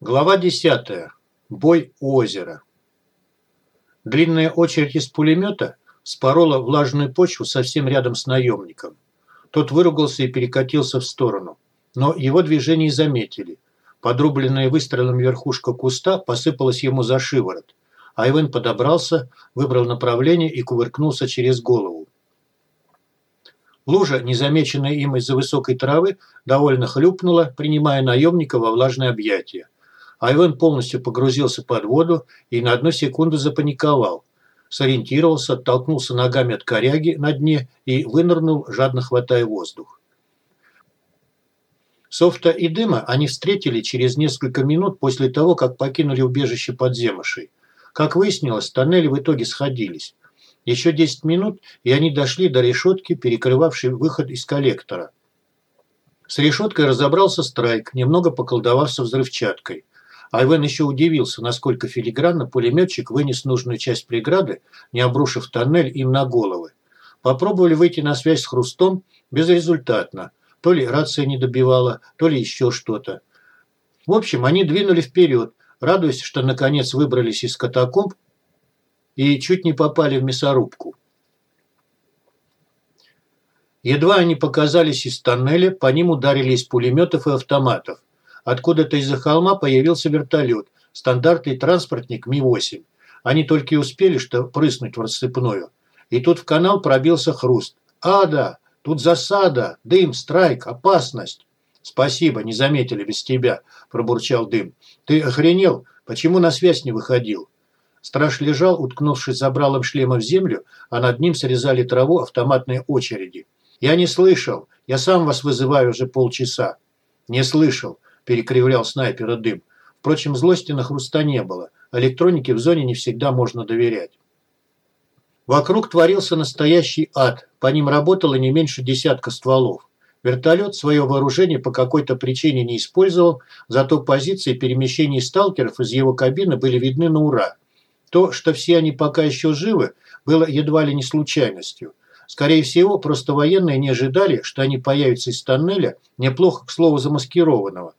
Глава 10. Бой у озера. Длинная очередь из пулемета спорола влажную почву совсем рядом с наемником. Тот выругался и перекатился в сторону. Но его движение заметили. Подрубленная выстрелом верхушка куста посыпалась ему за шиворот. Айвен подобрался, выбрал направление и кувыркнулся через голову. Лужа, незамеченная им из-за высокой травы, довольно хлюпнула, принимая наемника во влажное объятие. Айвен полностью погрузился под воду и на одну секунду запаниковал. Сориентировался, оттолкнулся ногами от коряги на дне и вынырнул, жадно хватая воздух. Софта и Дыма они встретили через несколько минут после того, как покинули убежище подземышей. Как выяснилось, тоннели в итоге сходились. Еще 10 минут, и они дошли до решетки, перекрывавшей выход из коллектора. С решеткой разобрался Страйк, немного поколдовав со взрывчаткой. Айвен еще удивился, насколько филигранно пулеметчик вынес нужную часть преграды, не обрушив тоннель им на головы. Попробовали выйти на связь с Хрустом безрезультатно. То ли рация не добивала, то ли еще что-то. В общем, они двинули вперед, радуясь, что наконец выбрались из катакомб и чуть не попали в мясорубку. Едва они показались из тоннеля, по ним ударили из пулеметов и автоматов. Откуда-то из-за холма появился вертолет, стандартный транспортник Ми-8. Они только и успели что прыснуть в рассыпную. И тут в канал пробился хруст. «Ада! Тут засада! Дым, страйк, опасность!» «Спасибо, не заметили без тебя», – пробурчал дым. «Ты охренел? Почему на связь не выходил?» Страж лежал, уткнувшись забралом шлема в землю, а над ним срезали траву автоматные очереди. «Я не слышал. Я сам вас вызываю уже полчаса». «Не слышал перекривлял снайпера дым. Впрочем, злости на хруста не было. Электронике в зоне не всегда можно доверять. Вокруг творился настоящий ад. По ним работало не меньше десятка стволов. Вертолет свое вооружение по какой-то причине не использовал, зато позиции перемещений сталкеров из его кабины были видны на ура. То, что все они пока еще живы, было едва ли не случайностью. Скорее всего, просто военные не ожидали, что они появятся из тоннеля, неплохо, к слову, замаскированного.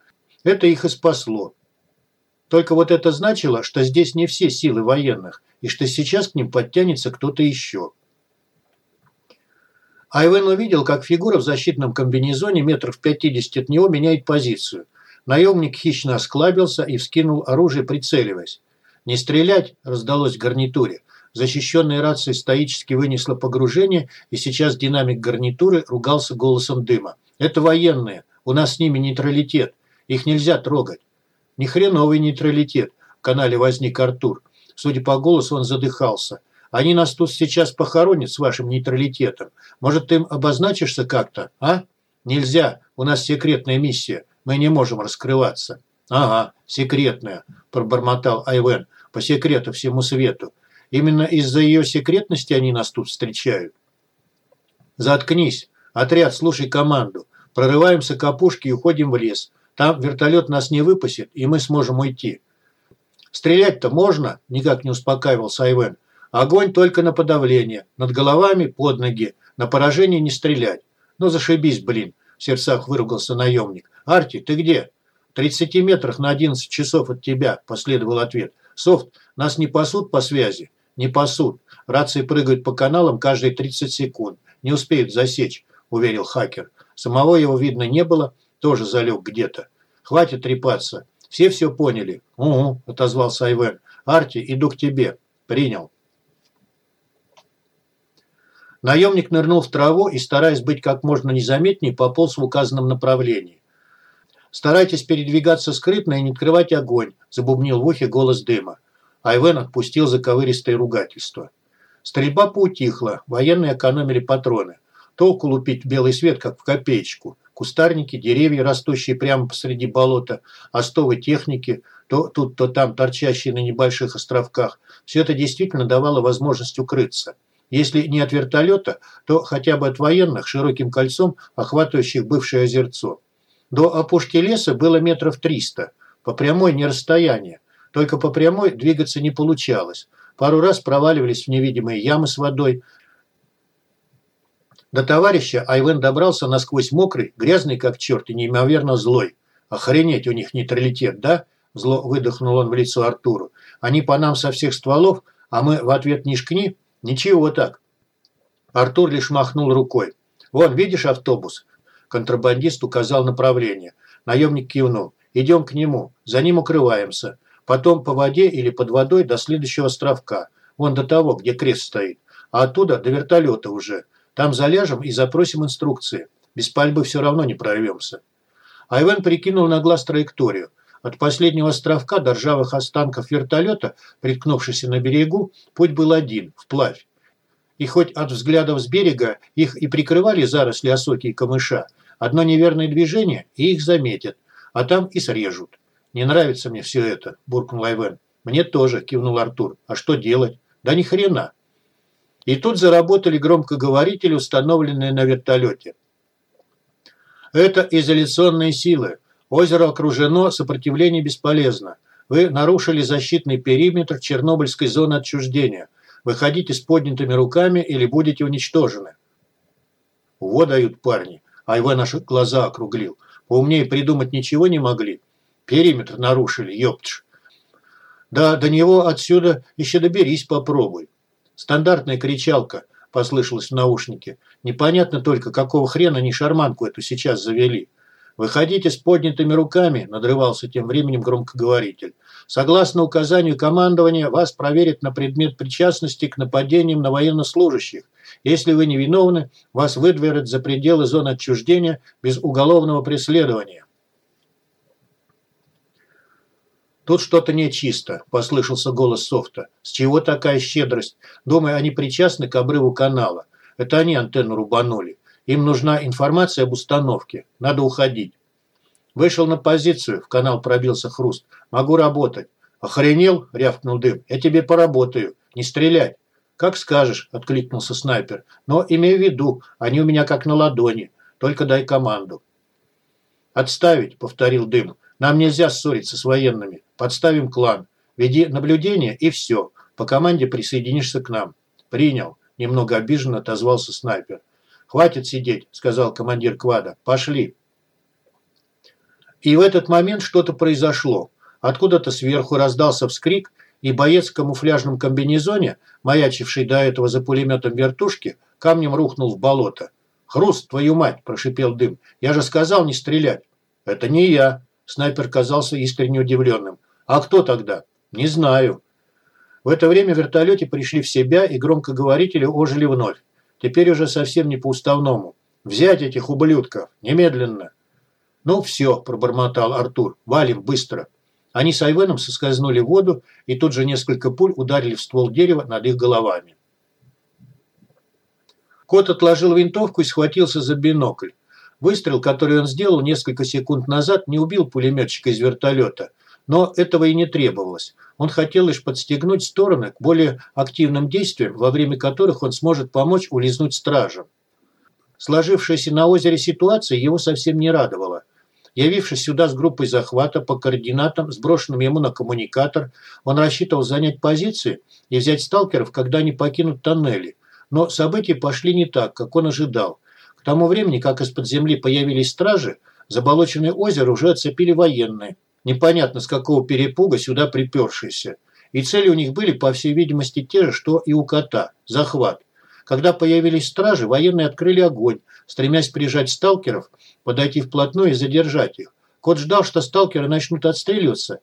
Это их и спасло. Только вот это значило, что здесь не все силы военных, и что сейчас к ним подтянется кто-то еще. Айвен увидел, как фигура в защитном комбинезоне метров 50 от него меняет позицию. Наемник хищно осклабился и вскинул оружие, прицеливаясь. «Не стрелять!» – раздалось в гарнитуре. Защищенная рация стоически вынесла погружение, и сейчас динамик гарнитуры ругался голосом дыма. «Это военные. У нас с ними нейтралитет. Их нельзя трогать. Ни хреновый нейтралитет. В канале возник Артур. Судя по голосу, он задыхался. Они нас тут сейчас похоронят с вашим нейтралитетом. Может, ты им обозначишься как-то, а? Нельзя. У нас секретная миссия. Мы не можем раскрываться. Ага, секретная, пробормотал Айвен. По секрету всему свету. Именно из-за ее секретности они нас тут встречают. Заткнись. Отряд, слушай команду. Прорываемся к опушке и уходим в лес. Там вертолет нас не выпустит, и мы сможем уйти. Стрелять-то можно, никак не успокаивался Айвен. Огонь только на подавление, над головами, под ноги, на поражение не стрелять. Ну зашибись, блин, в сердцах выругался наемник. Арти, ты где? В 30 метрах на 11 часов от тебя, последовал ответ. Софт, нас не пасут по связи? Не пасут. Рации прыгают по каналам каждые 30 секунд. Не успеют засечь, уверил хакер. Самого его видно не было, тоже залег где-то. Хватит трепаться. Все все поняли. Угу, отозвался Айвен. Арти, иду к тебе. Принял. Наемник нырнул в траву и, стараясь быть как можно незаметнее, пополз в указанном направлении. «Старайтесь передвигаться скрытно и не открывать огонь», – забубнил в ухе голос дыма. Айвен отпустил заковыристое ругательство. Стрельба поутихла, военные экономили патроны. Толку лупить белый свет, как в копеечку – Кустарники, деревья, растущие прямо посреди болота, остовы техники, то тут, то там торчащие на небольших островках. Все это действительно давало возможность укрыться. Если не от вертолета, то хотя бы от военных широким кольцом, охватывающих бывшее озерцо. До опушки леса было метров триста. По прямой не расстояние. Только по прямой двигаться не получалось. Пару раз проваливались в невидимые ямы с водой, до товарища Айвен добрался насквозь мокрый, грязный как черт и неимоверно злой. Охренеть у них нейтралитет, да? Зло выдохнул он в лицо Артуру. «Они по нам со всех стволов, а мы в ответ не шкни? Ничего так». Артур лишь махнул рукой. «Вон, видишь автобус?» Контрабандист указал направление. Наемник кивнул. «Идем к нему. За ним укрываемся. Потом по воде или под водой до следующего островка. Вон до того, где крест стоит. А оттуда до вертолета уже. Там заляжем и запросим инструкции. Без пальбы все равно не прорвемся». Айвен прикинул на глаз траекторию. От последнего островка до ржавых останков вертолета, приткнувшихся на берегу, путь был один – вплавь. И хоть от взглядов с берега их и прикрывали заросли осоки и камыша, одно неверное движение – и их заметят, а там и срежут. «Не нравится мне все это», – буркнул Айвен. «Мне тоже», – кивнул Артур. «А что делать?» «Да ни хрена». И тут заработали громкоговорители, установленные на вертолете. «Это изоляционные силы. Озеро окружено, сопротивление бесполезно. Вы нарушили защитный периметр Чернобыльской зоны отчуждения. Выходите с поднятыми руками или будете уничтожены. Во дают парни. Иван наши глаза округлил. Поумнее придумать ничего не могли. Периметр нарушили, ёптш. Да, до него отсюда еще доберись попробуй. Стандартная кричалка, послышалась в наушнике. Непонятно только, какого хрена они шарманку эту сейчас завели. «Выходите с поднятыми руками», – надрывался тем временем громкоговоритель. «Согласно указанию командования, вас проверят на предмет причастности к нападениям на военнослужащих. Если вы невиновны, вас выдворят за пределы зоны отчуждения без уголовного преследования». «Тут что-то нечисто», – послышался голос Софта. «С чего такая щедрость? Думаю, они причастны к обрыву канала. Это они антенну рубанули. Им нужна информация об установке. Надо уходить. Вышел на позицию, в канал пробился хруст. Могу работать. Охренел? Рявкнул дым. Я тебе поработаю. Не стрелять. Как скажешь, откликнулся снайпер. Но имей в виду, они у меня как на ладони. Только дай команду. Отставить, повторил дым. Нам нельзя ссориться с военными. Подставим клан. Веди наблюдение и все. По команде присоединишься к нам. Принял. Немного обиженно отозвался снайпер. «Хватит сидеть», – сказал командир квада. «Пошли». И в этот момент что-то произошло. Откуда-то сверху раздался вскрик, и боец в камуфляжном комбинезоне, маячивший до этого за пулеметом вертушки, камнем рухнул в болото. «Хруст, твою мать!» – прошипел дым. «Я же сказал не стрелять!» «Это не я!» – снайпер казался искренне удивленным. «А кто тогда?» «Не знаю». В это время в вертолете пришли в себя, и громкоговорители ожили вновь. Теперь уже совсем не по-уставному. Взять этих ублюдков! Немедленно!» «Ну все», – пробормотал Артур, – «валим быстро». Они с Айвеном соскользнули в воду, и тут же несколько пуль ударили в ствол дерева над их головами. Кот отложил винтовку и схватился за бинокль. Выстрел, который он сделал несколько секунд назад, не убил пулеметчика из вертолета. Но этого и не требовалось. Он хотел лишь подстегнуть стороны к более активным действиям, во время которых он сможет помочь улизнуть стражам. Сложившаяся на озере ситуация его совсем не радовала. Явившись сюда с группой захвата по координатам, сброшенным ему на коммуникатор, он рассчитывал занять позиции и взять сталкеров, когда они покинут тоннели. Но события пошли не так, как он ожидал. К тому времени, как из-под земли появились стражи, заболоченное озеро уже оцепили военные – непонятно с какого перепуга сюда припершиеся. И цели у них были, по всей видимости, те же, что и у кота – захват. Когда появились стражи, военные открыли огонь, стремясь прижать сталкеров, подойти вплотную и задержать их. Кот ждал, что сталкеры начнут отстреливаться,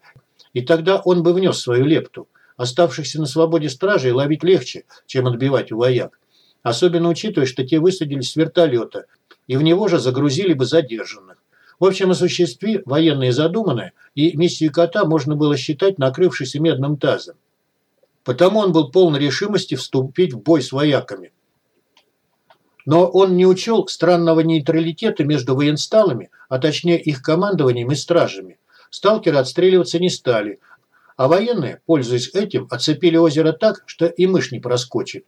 и тогда он бы внес свою лепту. Оставшихся на свободе стражей ловить легче, чем отбивать у вояк. Особенно учитывая, что те высадились с вертолета, и в него же загрузили бы задержанных. В общем осуществе военные задуманное, и миссию кота можно было считать накрывшейся медным тазом. Потому он был полон решимости вступить в бой с вояками. Но он не учел странного нейтралитета между военсталами, а точнее их командованием и стражами. Сталкеры отстреливаться не стали, а военные, пользуясь этим, оцепили озеро так, что и мышь не проскочит.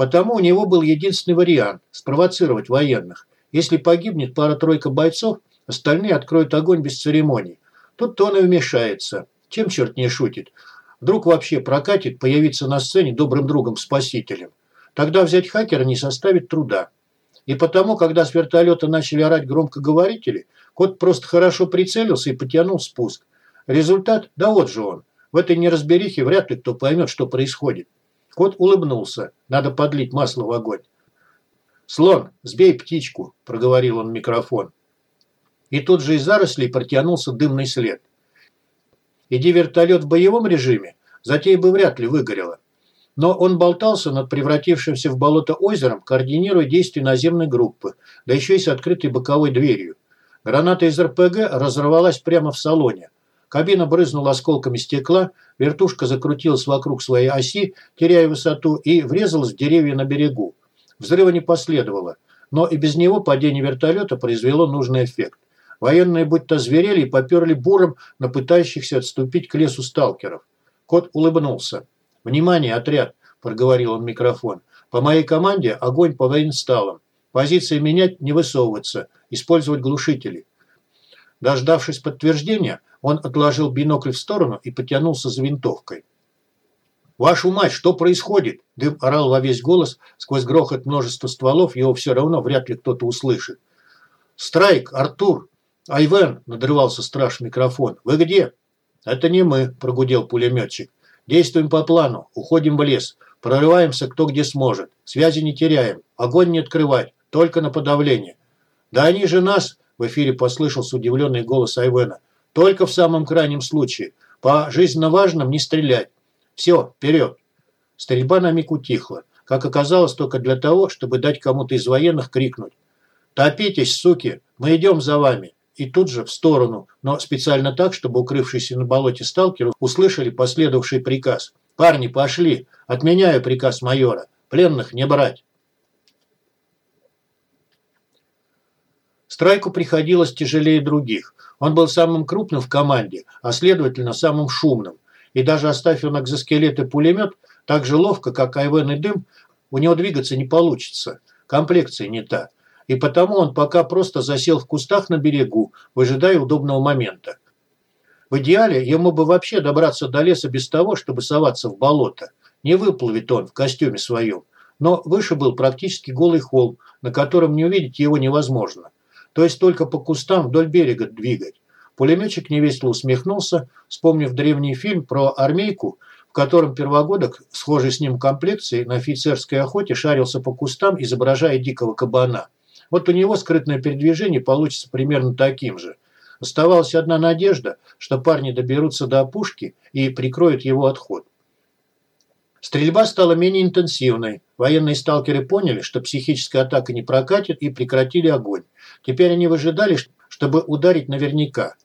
Потому у него был единственный вариант – спровоцировать военных. Если погибнет пара-тройка бойцов, Остальные откроют огонь без церемоний. Тут-то он и вмешается. Чем черт не шутит? Вдруг вообще прокатит появиться на сцене добрым другом-спасителем. Тогда взять хакера не составит труда. И потому, когда с вертолета начали орать громкоговорители, кот просто хорошо прицелился и потянул спуск. Результат? Да вот же он. В этой неразберихе вряд ли кто поймет, что происходит. Кот улыбнулся. Надо подлить масло в огонь. «Слон, сбей птичку», – проговорил он в микрофон. И тут же из зарослей протянулся дымный след. Иди вертолет в боевом режиме, затея бы вряд ли выгорела. Но он болтался над превратившимся в болото озером, координируя действия наземной группы, да еще и с открытой боковой дверью. Граната из РПГ разорвалась прямо в салоне. Кабина брызнула осколками стекла, вертушка закрутилась вокруг своей оси, теряя высоту, и врезалась в деревья на берегу. Взрыва не последовало, но и без него падение вертолета произвело нужный эффект. Военные будто зверели и поперли буром на пытающихся отступить к лесу сталкеров. Кот улыбнулся. «Внимание, отряд!» – проговорил он в микрофон. «По моей команде огонь по военсталам. Позиции менять, не высовываться, использовать глушители». Дождавшись подтверждения, он отложил бинокль в сторону и потянулся за винтовкой. «Вашу мать, что происходит?» Дым орал во весь голос, сквозь грохот множества стволов, его все равно вряд ли кто-то услышит. «Страйк, Артур!» «Айвен!» – надрывался страж микрофон. «Вы где?» «Это не мы», – прогудел пулеметчик. «Действуем по плану. Уходим в лес. Прорываемся кто где сможет. Связи не теряем. Огонь не открывать. Только на подавление». «Да они же нас!» – в эфире послышался удивленный голос Айвена. «Только в самом крайнем случае. По жизненно важным не стрелять. Все, вперед!» Стрельба на миг утихла. Как оказалось, только для того, чтобы дать кому-то из военных крикнуть. «Топитесь, суки! Мы идем за вами!» И тут же в сторону, но специально так, чтобы укрывшиеся на болоте сталкеры услышали последовавший приказ. «Парни, пошли! Отменяю приказ майора! Пленных не брать!» Страйку приходилось тяжелее других. Он был самым крупным в команде, а следовательно самым шумным и даже оставив он экзоскелет и пулемет, так же ловко, как Айвен и Дым, у него двигаться не получится. Комплекция не та. И потому он пока просто засел в кустах на берегу, выжидая удобного момента. В идеале ему бы вообще добраться до леса без того, чтобы соваться в болото. Не выплывет он в костюме своем. Но выше был практически голый холм, на котором не увидеть его невозможно. То есть только по кустам вдоль берега двигать. Пулеметчик невесело усмехнулся, вспомнив древний фильм про армейку, в котором первогодок, схожий с ним комплекцией, на офицерской охоте шарился по кустам, изображая дикого кабана. Вот у него скрытное передвижение получится примерно таким же. Оставалась одна надежда, что парни доберутся до опушки и прикроют его отход. Стрельба стала менее интенсивной. Военные сталкеры поняли, что психическая атака не прокатит и прекратили огонь. Теперь они выжидали, чтобы ударить наверняка –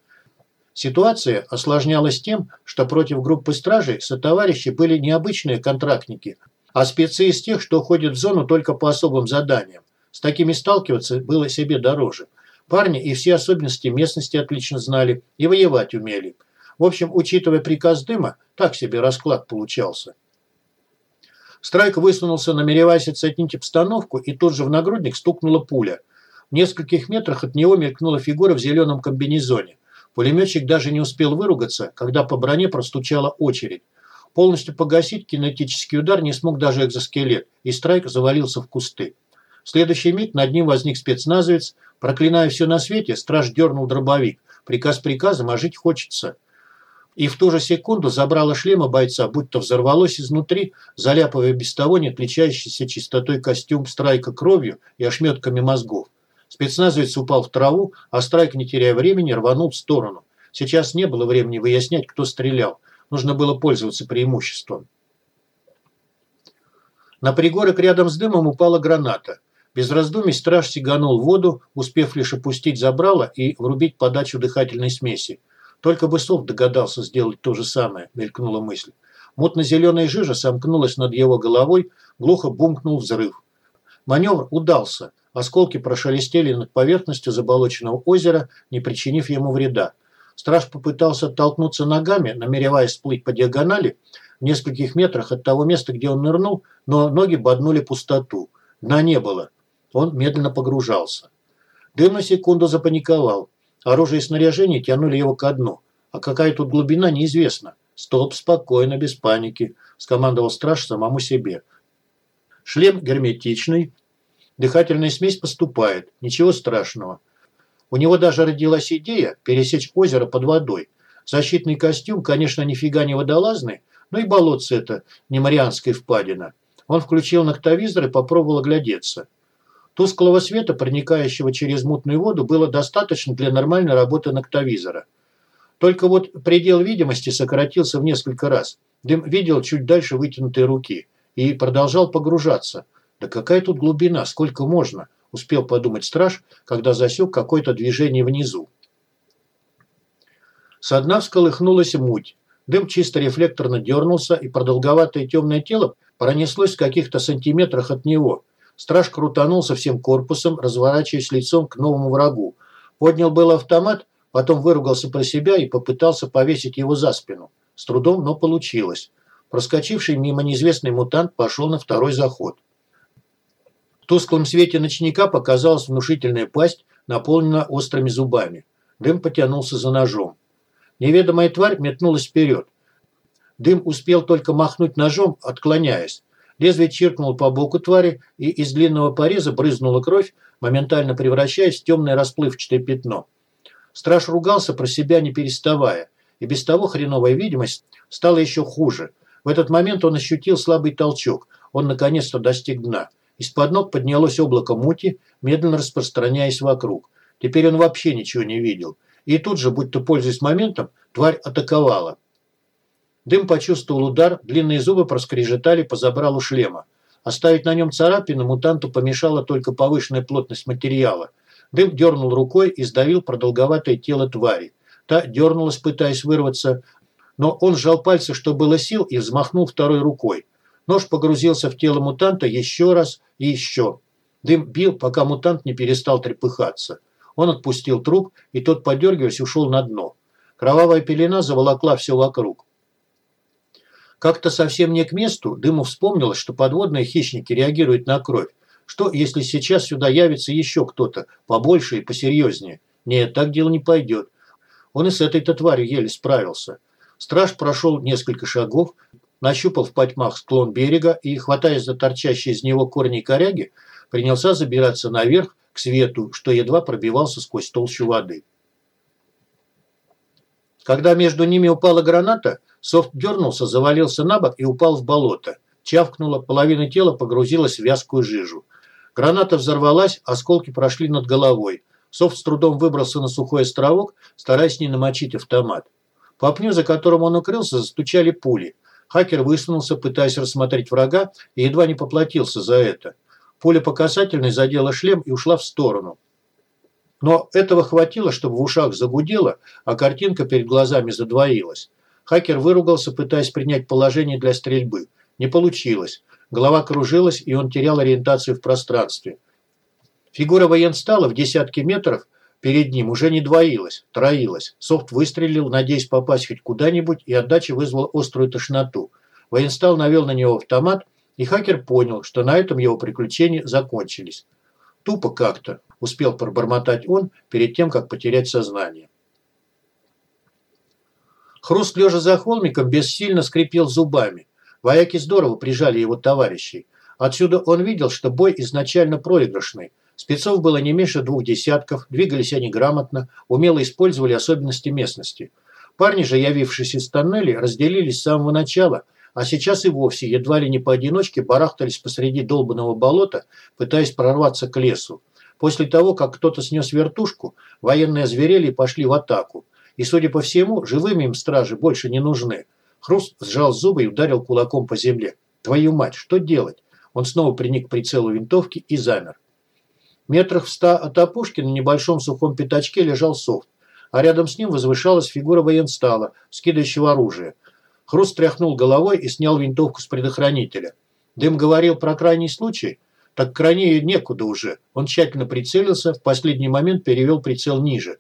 Ситуация осложнялась тем, что против группы стражей сотоварищи были необычные контрактники, а спецы из тех, что ходят в зону только по особым заданиям. С такими сталкиваться было себе дороже. Парни и все особенности местности отлично знали и воевать умели. В общем, учитывая приказ дыма, так себе расклад получался. Страйк высунулся, намереваясь оценить обстановку, и тут же в нагрудник стукнула пуля. В нескольких метрах от него мелькнула фигура в зеленом комбинезоне. Пулеметчик даже не успел выругаться, когда по броне простучала очередь. Полностью погасить кинетический удар не смог даже экзоскелет, и Страйк завалился в кусты. В следующий миг над ним возник спецназовец. Проклиная все на свете, страж дернул дробовик. Приказ приказом, а жить хочется. И в ту же секунду забрало шлема бойца, будто взорвалось изнутри, заляпывая без того не отличающийся чистотой костюм Страйка кровью и ошметками мозгов. Спецназовец упал в траву, а Страйк, не теряя времени, рванул в сторону. Сейчас не было времени выяснять, кто стрелял. Нужно было пользоваться преимуществом. На пригорок рядом с дымом упала граната. Без раздумий страж сиганул в воду, успев лишь опустить забрало и врубить подачу дыхательной смеси. Только Бысов догадался сделать то же самое, мелькнула мысль. Мутно-зеленая жижа сомкнулась над его головой, глухо бумкнул взрыв. Маневр удался – Осколки прошелестели над поверхностью заболоченного озера, не причинив ему вреда. Страж попытался оттолкнуться ногами, намереваясь всплыть по диагонали, в нескольких метрах от того места, где он нырнул, но ноги боднули пустоту. Дна не было. Он медленно погружался. Дым на секунду запаниковал. Оружие и снаряжение тянули его ко дну. А какая тут глубина, неизвестно. «Стоп, спокойно, без паники», – скомандовал страж самому себе. Шлем герметичный, Дыхательная смесь поступает, ничего страшного. У него даже родилась идея пересечь озеро под водой. Защитный костюм, конечно, нифига не водолазный, но и болотце это не Марианская впадина. Он включил ноктовизор и попробовал оглядеться. Тусклого света, проникающего через мутную воду, было достаточно для нормальной работы ноктовизора. Только вот предел видимости сократился в несколько раз. Дым видел чуть дальше вытянутой руки и продолжал погружаться. Да какая тут глубина, сколько можно, успел подумать страж, когда засек какое-то движение внизу. Со дна всколыхнулась муть. Дым чисто рефлекторно дернулся, и продолговатое темное тело пронеслось в каких-то сантиметрах от него – Страж крутанулся всем корпусом, разворачиваясь лицом к новому врагу. Поднял был автомат, потом выругался про себя и попытался повесить его за спину. С трудом, но получилось. Проскочивший мимо неизвестный мутант пошел на второй заход. В тусклом свете ночника показалась внушительная пасть, наполненная острыми зубами. Дым потянулся за ножом. Неведомая тварь метнулась вперед. Дым успел только махнуть ножом, отклоняясь. Лезвие чиркнуло по боку твари, и из длинного пореза брызнула кровь, моментально превращаясь в темное расплывчатое пятно. Страж ругался про себя, не переставая, и без того хреновая видимость стала еще хуже. В этот момент он ощутил слабый толчок. Он наконец-то достиг дна. Из-под ног поднялось облако мути, медленно распространяясь вокруг. Теперь он вообще ничего не видел. И тут же, будто пользуясь моментом, тварь атаковала. Дым почувствовал удар, длинные зубы проскрежетали по забралу шлема. Оставить на нем царапины мутанту помешала только повышенная плотность материала. Дым дернул рукой и сдавил продолговатое тело твари. Та дернулась, пытаясь вырваться, но он сжал пальцы, что было сил, и взмахнул второй рукой. Нож погрузился в тело мутанта еще раз и еще. Дым бил, пока мутант не перестал трепыхаться. Он отпустил труп, и тот, подергиваясь, ушел на дно. Кровавая пелена заволокла все вокруг. Как-то совсем не к месту Дыму вспомнилось, что подводные хищники реагируют на кровь. Что, если сейчас сюда явится еще кто-то, побольше и посерьезнее? Нет, так дело не пойдет. Он и с этой-то тварью еле справился. Страж прошел несколько шагов, нащупал в потьмах склон берега и, хватаясь за торчащие из него корни коряги, принялся забираться наверх к свету, что едва пробивался сквозь толщу воды. Когда между ними упала граната, Софт дернулся, завалился на бок и упал в болото. Чавкнуло, половина тела погрузилась в вязкую жижу. Граната взорвалась, осколки прошли над головой. Софт с трудом выбрался на сухой островок, стараясь не намочить автомат. По пню, за которым он укрылся, застучали пули. Хакер высунулся, пытаясь рассмотреть врага, и едва не поплатился за это. Пуля по касательной задела шлем и ушла в сторону. Но этого хватило, чтобы в ушах загудело, а картинка перед глазами задвоилась. Хакер выругался, пытаясь принять положение для стрельбы. Не получилось. Голова кружилась, и он терял ориентацию в пространстве. Фигура военстала в десятки метров перед ним уже не двоилась, троилась. Софт выстрелил, надеясь попасть хоть куда-нибудь, и отдача вызвала острую тошноту. Военстал навел на него автомат, и хакер понял, что на этом его приключения закончились. Тупо как-то, успел пробормотать он перед тем, как потерять сознание. Хруст, лежа за холмиком, бессильно скрипел зубами. Вояки здорово прижали его товарищей. Отсюда он видел, что бой изначально проигрышный. Спецов было не меньше двух десятков, двигались они грамотно, умело использовали особенности местности. Парни же, явившись из тоннелей, разделились с самого начала, а сейчас и вовсе едва ли не поодиночке барахтались посреди долбанного болота, пытаясь прорваться к лесу. После того, как кто-то снес вертушку, военные озверели и пошли в атаку. И, судя по всему, живыми им стражи больше не нужны. Хруст сжал зубы и ударил кулаком по земле. «Твою мать, что делать?» Он снова приник к прицелу винтовки и замер. Метрах в ста от опушки на небольшом сухом пятачке лежал софт, а рядом с ним возвышалась фигура военстала, скидывающего оружие. Хруст тряхнул головой и снял винтовку с предохранителя. Дым говорил про крайний случай, так крайнее некуда уже. Он тщательно прицелился, в последний момент перевел прицел ниже.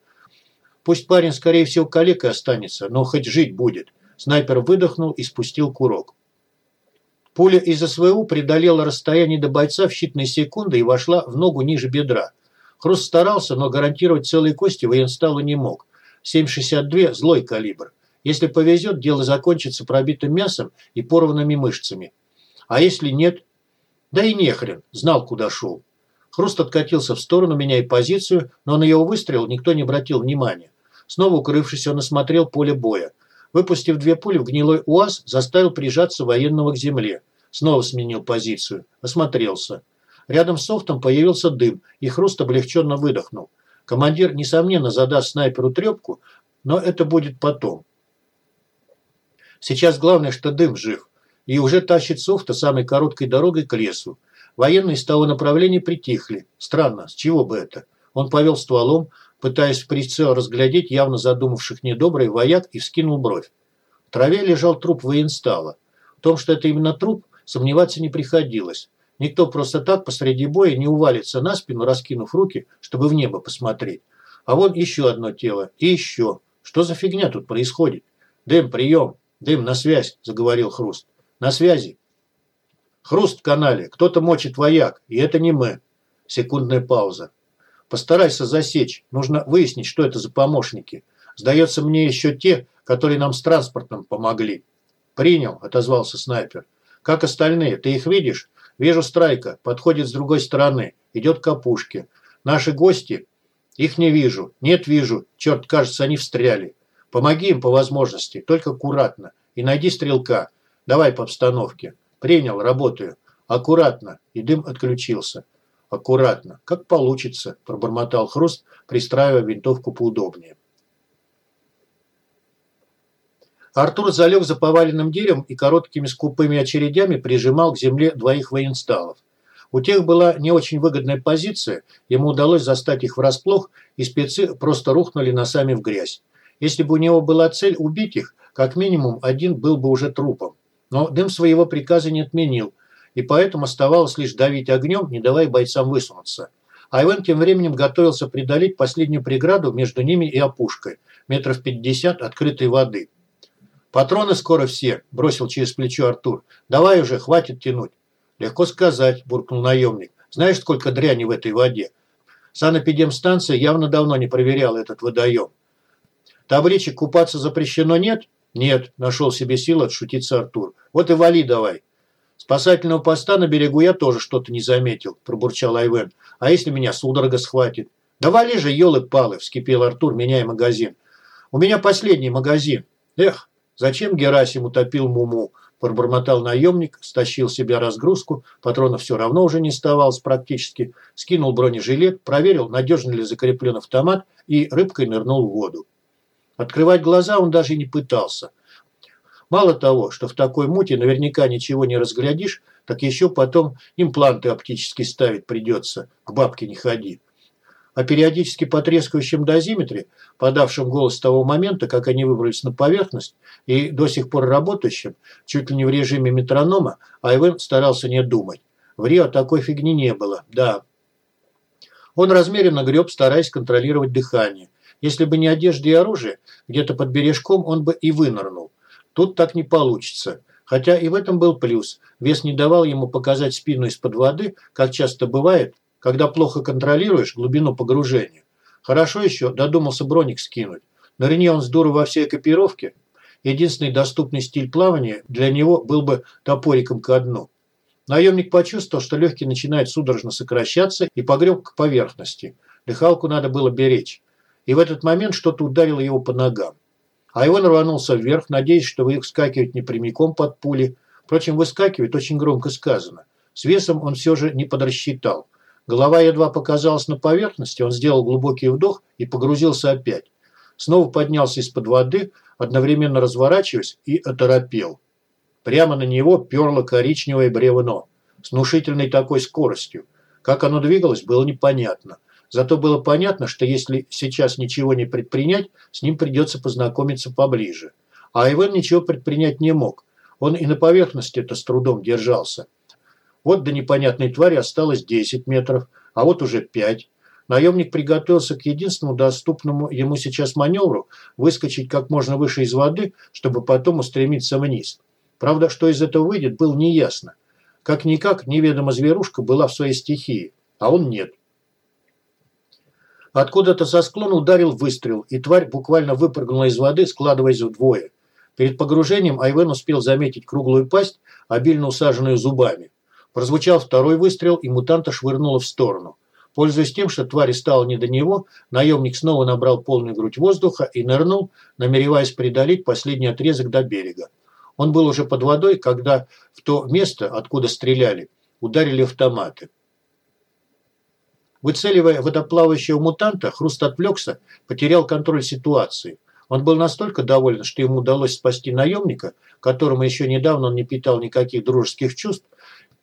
Пусть парень, скорее всего, калекой останется, но хоть жить будет. Снайпер выдохнул и спустил курок. Пуля из СВУ преодолела расстояние до бойца в считанные секунды и вошла в ногу ниже бедра. Хруст старался, но гарантировать целые кости военсталу не мог. 7,62 – злой калибр. Если повезет, дело закончится пробитым мясом и порванными мышцами. А если нет? Да и нехрен, знал, куда шел. Хруст откатился в сторону, меняя позицию, но на его выстрел никто не обратил внимания. Снова укрывшись, он осмотрел поле боя. Выпустив две пули в гнилой УАЗ, заставил прижаться военного к земле. Снова сменил позицию. Осмотрелся. Рядом с софтом появился дым, и Хруст облегченно выдохнул. Командир, несомненно, задаст снайперу трепку, но это будет потом. Сейчас главное, что дым жив. И уже тащит софта самой короткой дорогой к лесу. Военные с того направления притихли. Странно, с чего бы это? Он повел стволом, пытаясь в прицел разглядеть явно задумавших недобрый вояк и вскинул бровь. В траве лежал труп военстала. В том, что это именно труп, сомневаться не приходилось. Никто просто так посреди боя не увалится на спину, раскинув руки, чтобы в небо посмотреть. А вон еще одно тело. И еще. Что за фигня тут происходит? Дэм, прием. Дым, на связь, заговорил Хруст. На связи. Хруст в канале. Кто-то мочит вояк. И это не мы. Секундная пауза. Постарайся засечь. Нужно выяснить, что это за помощники. Сдается мне еще те, которые нам с транспортом помогли. Принял, отозвался снайпер. Как остальные? Ты их видишь? Вижу страйка. Подходит с другой стороны. Идет к опушке. Наши гости? Их не вижу. Нет, вижу. Черт, кажется, они встряли. Помоги им по возможности, только аккуратно. И найди стрелка. Давай по обстановке. Принял, работаю. Аккуратно. И дым отключился. Аккуратно. Как получится, пробормотал Хруст, пристраивая винтовку поудобнее. Артур залег за поваленным деревом и короткими скупыми очередями прижимал к земле двоих военсталов. У тех была не очень выгодная позиция, ему удалось застать их врасплох, и спецы просто рухнули носами в грязь. Если бы у него была цель убить их, как минимум один был бы уже трупом. Но дым своего приказа не отменил, и поэтому оставалось лишь давить огнем, не давая бойцам высунуться. Айвен тем временем готовился преодолеть последнюю преграду между ними и опушкой, метров пятьдесят открытой воды. «Патроны скоро все», – бросил через плечо Артур. «Давай уже, хватит тянуть». «Легко сказать», – буркнул наемник. «Знаешь, сколько дряни в этой воде?» Санэпидемстанция явно давно не проверяла этот водоем. «Табличек купаться запрещено нет?» «Нет», – нашел себе силы отшутиться Артур. «Вот и вали давай». «Спасательного поста на берегу я тоже что-то не заметил», – пробурчал Айвен. «А если меня судорога схватит?» «Да вали же, елы-палы», – вскипел Артур, меняя магазин. «У меня последний магазин. Эх, Зачем Герасим утопил Муму? Пробормотал наемник, стащил себе разгрузку, патронов все равно уже не оставалось практически, скинул бронежилет, проверил, надежно ли закреплен автомат и рыбкой нырнул в воду. Открывать глаза он даже не пытался. Мало того, что в такой муте наверняка ничего не разглядишь, так еще потом импланты оптические ставить придется, к бабке не ходи о периодически потрескивающем дозиметре, подавшем голос с того момента, как они выбрались на поверхность, и до сих пор работающем, чуть ли не в режиме метронома, Айвен старался не думать. В Рио такой фигни не было, да. Он размеренно греб, стараясь контролировать дыхание. Если бы не одежда и оружие, где-то под бережком он бы и вынырнул. Тут так не получится. Хотя и в этом был плюс. Вес не давал ему показать спину из-под воды, как часто бывает, когда плохо контролируешь глубину погружения. Хорошо еще додумался броник скинуть. Нырни он с дуру во всей экипировке. Единственный доступный стиль плавания для него был бы топориком ко дну. Наемник почувствовал, что легкий начинает судорожно сокращаться и погреб к поверхности. Дыхалку надо было беречь. И в этот момент что-то ударило его по ногам. А он рванулся вверх, надеясь, что выскакивает не прямиком под пули. Впрочем, выскакивает очень громко сказано. С весом он все же не подрасчитал. Голова едва показалась на поверхности, он сделал глубокий вдох и погрузился опять. Снова поднялся из-под воды, одновременно разворачиваясь и оторопел. Прямо на него перло коричневое бревно с внушительной такой скоростью. Как оно двигалось, было непонятно. Зато было понятно, что если сейчас ничего не предпринять, с ним придется познакомиться поближе. А Иван ничего предпринять не мог. Он и на поверхности это с трудом держался. Вот до непонятной твари осталось 10 метров, а вот уже 5. Наемник приготовился к единственному доступному ему сейчас маневру – выскочить как можно выше из воды, чтобы потом устремиться вниз. Правда, что из этого выйдет, было неясно. Как-никак, неведомо зверушка была в своей стихии, а он нет. Откуда-то со склона ударил выстрел, и тварь буквально выпрыгнула из воды, складываясь вдвое. Перед погружением Айвен успел заметить круглую пасть, обильно усаженную зубами. Прозвучал второй выстрел, и мутанта швырнуло в сторону. Пользуясь тем, что твари стало не до него, наемник снова набрал полную грудь воздуха и нырнул, намереваясь преодолеть последний отрезок до берега. Он был уже под водой, когда в то место, откуда стреляли, ударили автоматы. Выцеливая водоплавающего мутанта, Хруст отвлекся, потерял контроль ситуации. Он был настолько доволен, что ему удалось спасти наемника, которому еще недавно он не питал никаких дружеских чувств,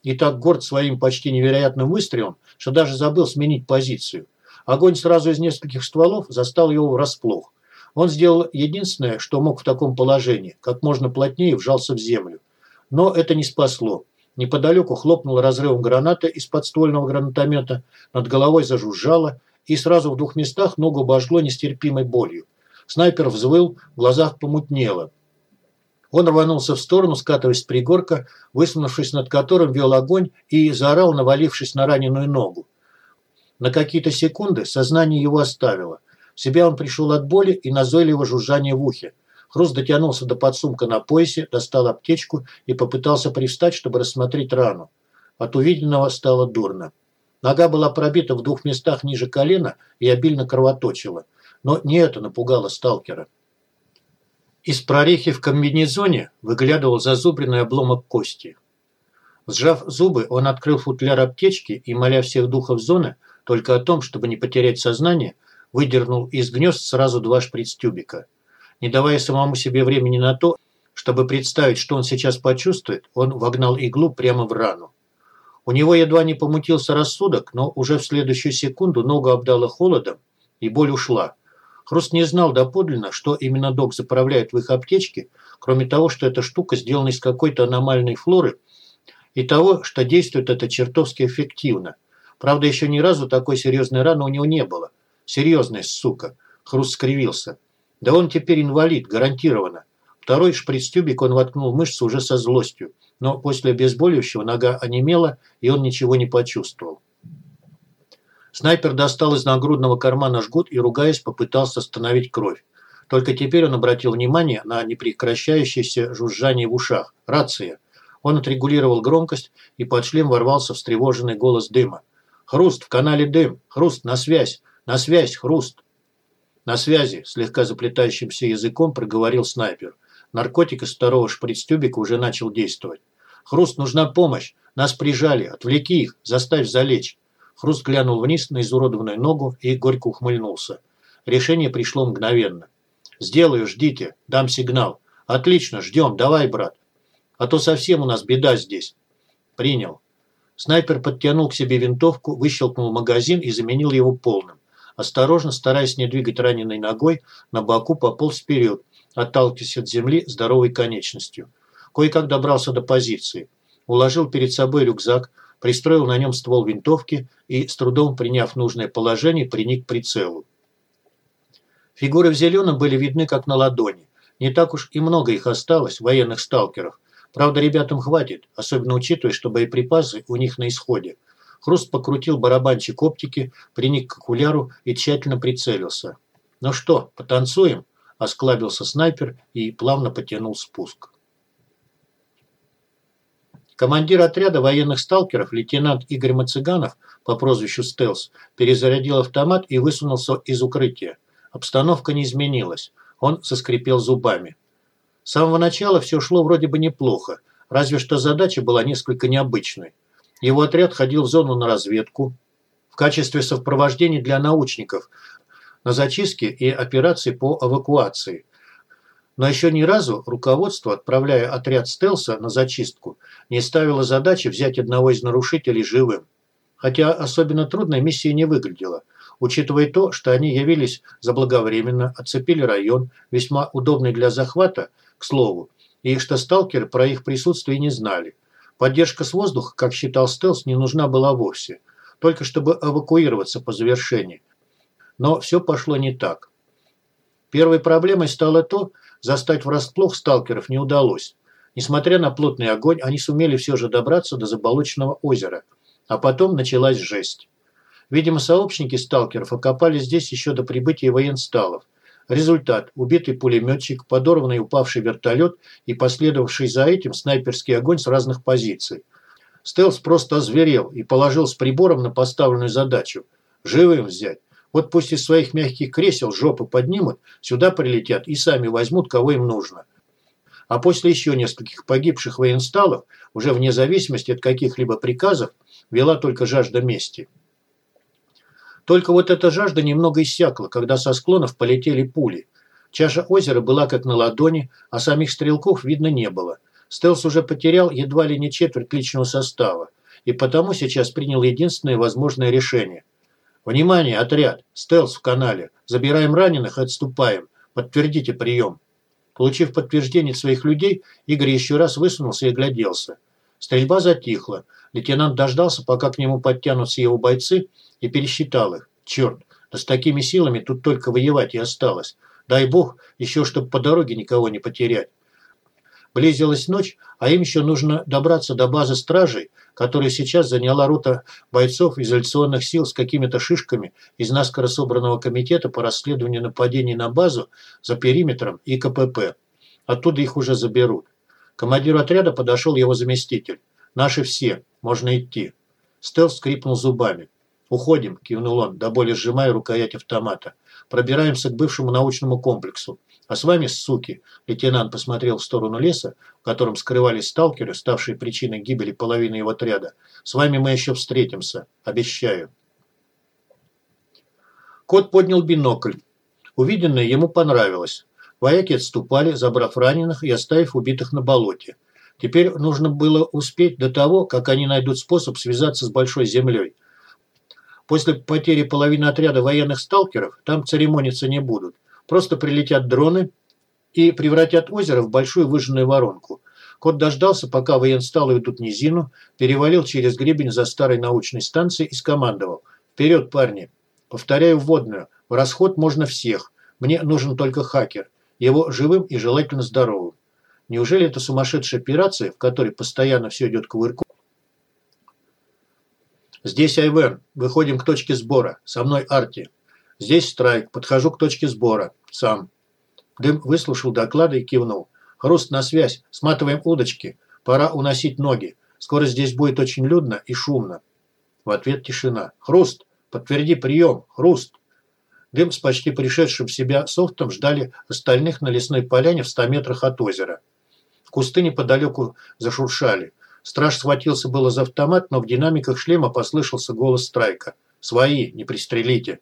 и так горд своим почти невероятным выстрелом, что даже забыл сменить позицию. Огонь сразу из нескольких стволов застал его врасплох. Он сделал единственное, что мог в таком положении, как можно плотнее вжался в землю. Но это не спасло. Неподалеку хлопнул разрывом граната из подствольного гранатомета, над головой зажужжало, и сразу в двух местах ногу обожгло нестерпимой болью. Снайпер взвыл, в глазах помутнело. Он рванулся в сторону, скатываясь с пригорка, высунувшись над которым вел огонь и заорал, навалившись на раненую ногу. На какие-то секунды сознание его оставило. В себя он пришел от боли и назойливого жужжания в ухе. Хруст дотянулся до подсумка на поясе, достал аптечку и попытался привстать, чтобы рассмотреть рану. От увиденного стало дурно. Нога была пробита в двух местах ниже колена и обильно кровоточила. Но не это напугало сталкера. Из прорехи в комбинезоне выглядывал зазубренный обломок кости. Сжав зубы, он открыл футляр аптечки и, моля всех духов зоны, только о том, чтобы не потерять сознание, выдернул из гнезд сразу два шприц-тюбика. Не давая самому себе времени на то, чтобы представить, что он сейчас почувствует, он вогнал иглу прямо в рану. У него едва не помутился рассудок, но уже в следующую секунду ногу обдало холодом, и боль ушла. Хруст не знал доподлинно, что именно док заправляет в их аптечке, кроме того, что эта штука сделана из какой-то аномальной флоры, и того, что действует это чертовски эффективно. Правда, еще ни разу такой серьезной раны у него не было. Серьезная сука. Хруст скривился. Да он теперь инвалид, гарантированно. Второй шприц-тюбик он воткнул в мышцу уже со злостью, но после обезболивающего нога онемела, и он ничего не почувствовал. Снайпер достал из нагрудного кармана жгут и, ругаясь, попытался остановить кровь. Только теперь он обратил внимание на непрекращающееся жужжание в ушах. Рация. Он отрегулировал громкость, и под шлем ворвался встревоженный голос дыма. «Хруст, в канале дым! Хруст, на связь! На связь, хруст!» «На связи», – слегка заплетающимся языком проговорил снайпер. Наркотик из второго шприц-тюбика уже начал действовать. «Хруст, нужна помощь! Нас прижали! Отвлеки их! Заставь залечь!» Хруст глянул вниз на изуродованную ногу и горько ухмыльнулся. Решение пришло мгновенно. «Сделаю, ждите, дам сигнал. Отлично, ждем, давай, брат. А то совсем у нас беда здесь». «Принял». Снайпер подтянул к себе винтовку, выщелкнул магазин и заменил его полным. Осторожно, стараясь не двигать раненой ногой, на боку пополз вперед, отталкиваясь от земли здоровой конечностью. Кое-как добрался до позиции. Уложил перед собой рюкзак, пристроил на нем ствол винтовки и, с трудом приняв нужное положение, приник к прицелу. Фигуры в зеленом были видны как на ладони. Не так уж и много их осталось, военных сталкеров. Правда, ребятам хватит, особенно учитывая, что боеприпасы у них на исходе. Хруст покрутил барабанчик оптики, приник к окуляру и тщательно прицелился. «Ну что, потанцуем?» – осклабился снайпер и плавно потянул спуск. Командир отряда военных сталкеров, лейтенант Игорь Мацыганов по прозвищу Стелс, перезарядил автомат и высунулся из укрытия. Обстановка не изменилась. Он соскрипел зубами. С самого начала все шло вроде бы неплохо, разве что задача была несколько необычной. Его отряд ходил в зону на разведку в качестве сопровождения для научников на зачистке и операции по эвакуации – но еще ни разу руководство, отправляя отряд стелса на зачистку, не ставило задачи взять одного из нарушителей живым. Хотя особенно трудной миссия не выглядела, учитывая то, что они явились заблаговременно, оцепили район, весьма удобный для захвата, к слову, и что сталкеры про их присутствие не знали. Поддержка с воздуха, как считал Стелс, не нужна была вовсе, только чтобы эвакуироваться по завершении. Но все пошло не так. Первой проблемой стало то, Застать врасплох сталкеров не удалось. Несмотря на плотный огонь, они сумели все же добраться до заболоченного озера. А потом началась жесть. Видимо, сообщники сталкеров окопали здесь еще до прибытия военсталов. Результат – убитый пулеметчик, подорванный упавший вертолет и последовавший за этим снайперский огонь с разных позиций. Стелс просто озверел и положил с прибором на поставленную задачу. Живым взять. Вот пусть из своих мягких кресел жопы поднимут, сюда прилетят и сами возьмут, кого им нужно. А после еще нескольких погибших военсталов, уже вне зависимости от каких-либо приказов, вела только жажда мести. Только вот эта жажда немного иссякла, когда со склонов полетели пули. Чаша озера была как на ладони, а самих стрелков видно не было. Стелс уже потерял едва ли не четверть личного состава, и потому сейчас принял единственное возможное решение. «Внимание, отряд! Стелс в канале! Забираем раненых и отступаем! Подтвердите прием!» Получив подтверждение своих людей, Игорь еще раз высунулся и огляделся. Стрельба затихла. Лейтенант дождался, пока к нему подтянутся его бойцы, и пересчитал их. Черт, да с такими силами тут только воевать и осталось. Дай бог, еще чтобы по дороге никого не потерять. Близилась ночь, а им еще нужно добраться до базы стражей, которая сейчас заняла рота бойцов изоляционных сил с какими-то шишками из наскоро собранного комитета по расследованию нападений на базу за периметром и КПП. Оттуда их уже заберут. Командиру отряда подошел его заместитель. «Наши все. Можно идти». Стелс скрипнул зубами. «Уходим», – кивнул он, до боли сжимая рукоять автомата. «Пробираемся к бывшему научному комплексу. А с вами, суки, лейтенант посмотрел в сторону леса, в котором скрывались сталкеры, ставшие причиной гибели половины его отряда. С вами мы еще встретимся. Обещаю. Кот поднял бинокль. Увиденное ему понравилось. Вояки отступали, забрав раненых и оставив убитых на болоте. Теперь нужно было успеть до того, как они найдут способ связаться с Большой Землей. После потери половины отряда военных сталкеров там церемониться не будут. Просто прилетят дроны и превратят озеро в большую выжженную воронку. Кот дождался, пока военсталы идут низину, перевалил через гребень за старой научной станцией и скомандовал. «Вперед, парни! Повторяю вводную. В расход можно всех. Мне нужен только хакер. Его живым и желательно здоровым. Неужели это сумасшедшая операция, в которой постоянно все идет кувырку? Здесь Айвен. Выходим к точке сбора. Со мной Арти. Здесь страйк. Подхожу к точке сбора. Сам. Дым выслушал доклады и кивнул. Хруст на связь. Сматываем удочки. Пора уносить ноги. Скоро здесь будет очень людно и шумно. В ответ тишина. Хруст. Подтверди прием. Хруст. Дым с почти пришедшим в себя софтом ждали остальных на лесной поляне в ста метрах от озера. Кусты неподалеку зашуршали. Страж схватился было за автомат, но в динамиках шлема послышался голос Страйка. «Свои, не пристрелите!»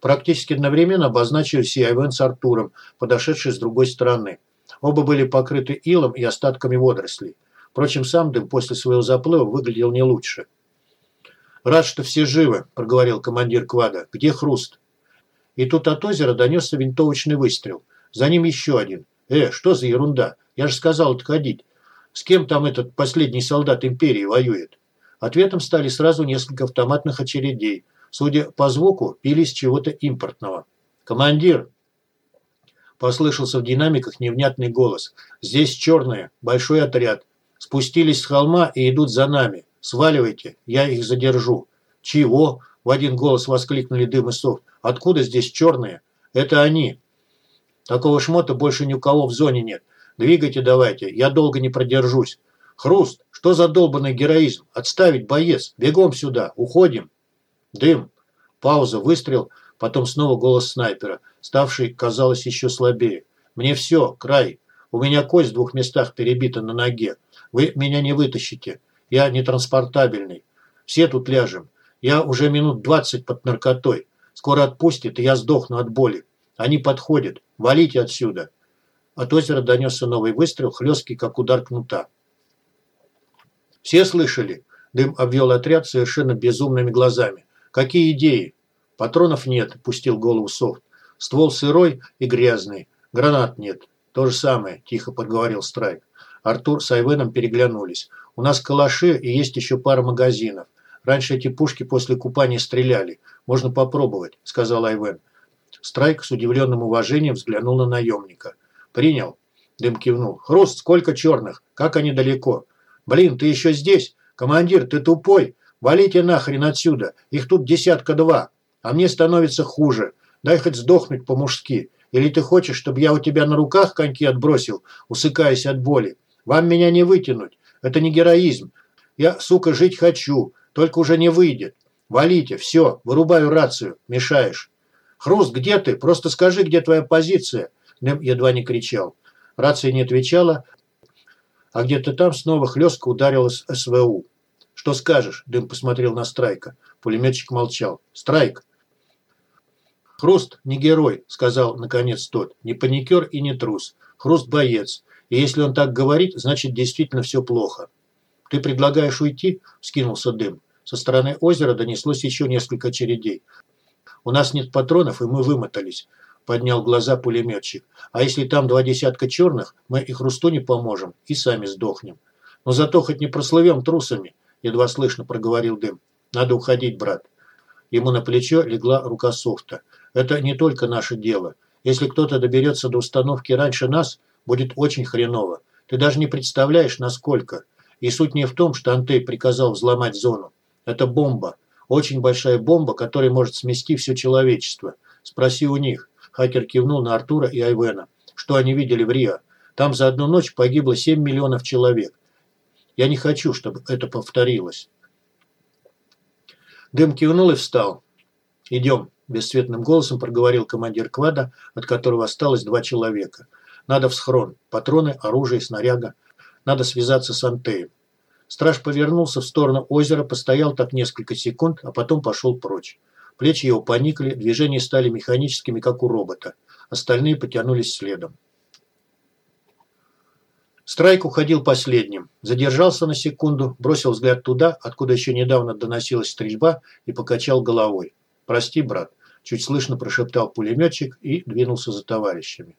Практически одновременно обозначились и Айвен с Артуром, подошедшие с другой стороны. Оба были покрыты илом и остатками водорослей. Впрочем, сам дым после своего заплыва выглядел не лучше. «Рад, что все живы», – проговорил командир квада. «Где хруст?» И тут от озера донесся винтовочный выстрел. За ним еще один. «Э, что за ерунда? Я же сказал отходить. С кем там этот последний солдат империи воюет?» Ответом стали сразу несколько автоматных очередей – Судя по звуку, пили с чего-то импортного. «Командир!» Послышался в динамиках невнятный голос. «Здесь черные, большой отряд. Спустились с холма и идут за нами. Сваливайте, я их задержу». «Чего?» – в один голос воскликнули Дым и Софт. «Откуда здесь черные?» «Это они». «Такого шмота больше ни у кого в зоне нет. Двигайте давайте, я долго не продержусь». «Хруст, что за долбанный героизм? Отставить, боец! Бегом сюда, уходим!» Дым. Пауза, выстрел, потом снова голос снайпера, ставший, казалось, еще слабее. «Мне все, край. У меня кость в двух местах перебита на ноге. Вы меня не вытащите. Я не транспортабельный. Все тут ляжем. Я уже минут двадцать под наркотой. Скоро отпустит, и я сдохну от боли. Они подходят. Валите отсюда». От озера донесся новый выстрел, хлесткий, как удар кнута. «Все слышали?» Дым обвел отряд совершенно безумными глазами. Какие идеи? Патронов нет, пустил голову Софт. Ствол сырой и грязный. Гранат нет. То же самое, тихо подговорил Страйк. Артур с Айвеном переглянулись. У нас калаши и есть еще пара магазинов. Раньше эти пушки после купания стреляли. Можно попробовать, сказал Айвен. Страйк с удивленным уважением взглянул на наемника. «Принял». Дым кивнул. «Хруст, сколько черных? Как они далеко?» «Блин, ты еще здесь? Командир, ты тупой? Валите нахрен отсюда, их тут десятка два. А мне становится хуже. Дай хоть сдохнуть по-мужски. Или ты хочешь, чтобы я у тебя на руках коньки отбросил, усыкаясь от боли? Вам меня не вытянуть. Это не героизм. Я, сука, жить хочу, только уже не выйдет. «Валите, все, вырубаю рацию, мешаешь». «Хруст, где ты? Просто скажи, где твоя позиция?» Дым едва не кричал. Рация не отвечала, а где-то там снова хлестко ударилась СВУ. «Что скажешь?» – Дым посмотрел на Страйка. Пулеметчик молчал. «Страйк!» «Хруст не герой», – сказал наконец тот. «Не паникер и не трус. Хруст боец. И если он так говорит, значит действительно все плохо». «Ты предлагаешь уйти?» – скинулся Дым. Со стороны озера донеслось еще несколько очередей. «У нас нет патронов, и мы вымотались», – поднял глаза пулеметчик. «А если там два десятка черных, мы и Хрусту не поможем, и сами сдохнем. Но зато хоть не прослывем трусами», – едва слышно проговорил Дым. «Надо уходить, брат». Ему на плечо легла рука Софта. «Это не только наше дело. Если кто-то доберется до установки раньше нас, будет очень хреново. Ты даже не представляешь, насколько. И суть не в том, что Антей приказал взломать зону. Это бомба. Очень большая бомба, которая может смести все человечество. Спроси у них. Хакер кивнул на Артура и Айвена. Что они видели в Рио? Там за одну ночь погибло 7 миллионов человек. Я не хочу, чтобы это повторилось. Дым кивнул и встал. «Идем», – бесцветным голосом проговорил командир квада, от которого осталось два человека. «Надо в схрон. Патроны, оружие, снаряга. Надо связаться с Антеем». Страж повернулся в сторону озера, постоял так несколько секунд, а потом пошел прочь. Плечи его поникли, движения стали механическими, как у робота. Остальные потянулись следом. Страйк уходил последним. Задержался на секунду, бросил взгляд туда, откуда еще недавно доносилась стрельба, и покачал головой. «Прости, брат», – чуть слышно прошептал пулеметчик и двинулся за товарищами.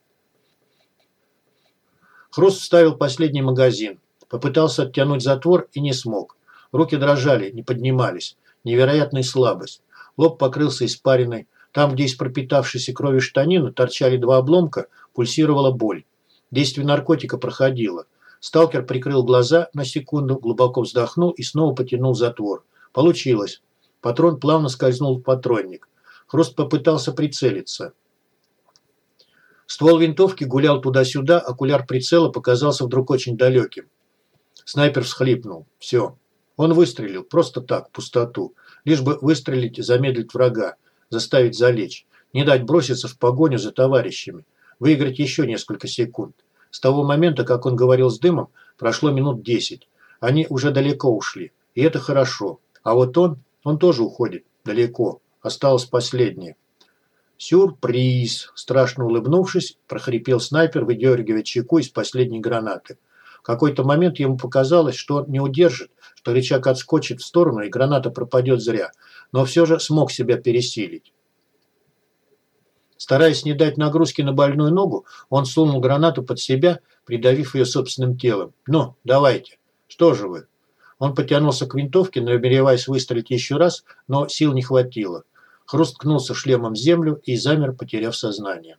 Хруст вставил последний магазин. Попытался оттянуть затвор и не смог. Руки дрожали, не поднимались. Невероятная слабость. Лоб покрылся испариной. Там, где из пропитавшейся крови штанины торчали два обломка, пульсировала боль. Действие наркотика проходило. Сталкер прикрыл глаза на секунду, глубоко вздохнул и снова потянул затвор. Получилось. Патрон плавно скользнул в патронник. Хруст попытался прицелиться. Ствол винтовки гулял туда-сюда, окуляр прицела показался вдруг очень далеким. Снайпер всхлипнул. Все. Он выстрелил. Просто так, в пустоту. Лишь бы выстрелить и замедлить врага. Заставить залечь. Не дать броситься в погоню за товарищами. Выиграть еще несколько секунд. С того момента, как он говорил с дымом, прошло минут десять. Они уже далеко ушли. И это хорошо. А вот он, он тоже уходит. Далеко. Осталось последнее. «Сюрприз!» – страшно улыбнувшись, прохрипел снайпер, выдергивая чеку из последней гранаты. В какой-то момент ему показалось, что он не удержит, что рычаг отскочит в сторону и граната пропадет зря, но все же смог себя пересилить. Стараясь не дать нагрузки на больную ногу, он сунул гранату под себя, придавив ее собственным телом. «Ну, давайте. Что же вы?» Он потянулся к винтовке, намереваясь выстрелить еще раз, но сил не хватило. Хруст ткнулся шлемом землю и замер, потеряв сознание.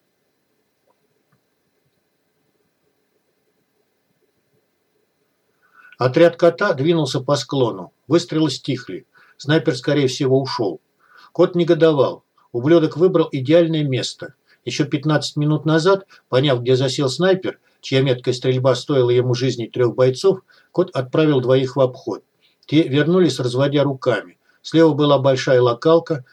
Отряд кота двинулся по склону. Выстрелы стихли. Снайпер, скорее всего, ушел. Кот негодовал. Ублюдок выбрал идеальное место. Еще 15 минут назад, поняв, где засел снайпер, чья меткая стрельба стоила ему жизни трех бойцов, кот отправил двоих в обход. Те вернулись, разводя руками. Слева была большая локалка,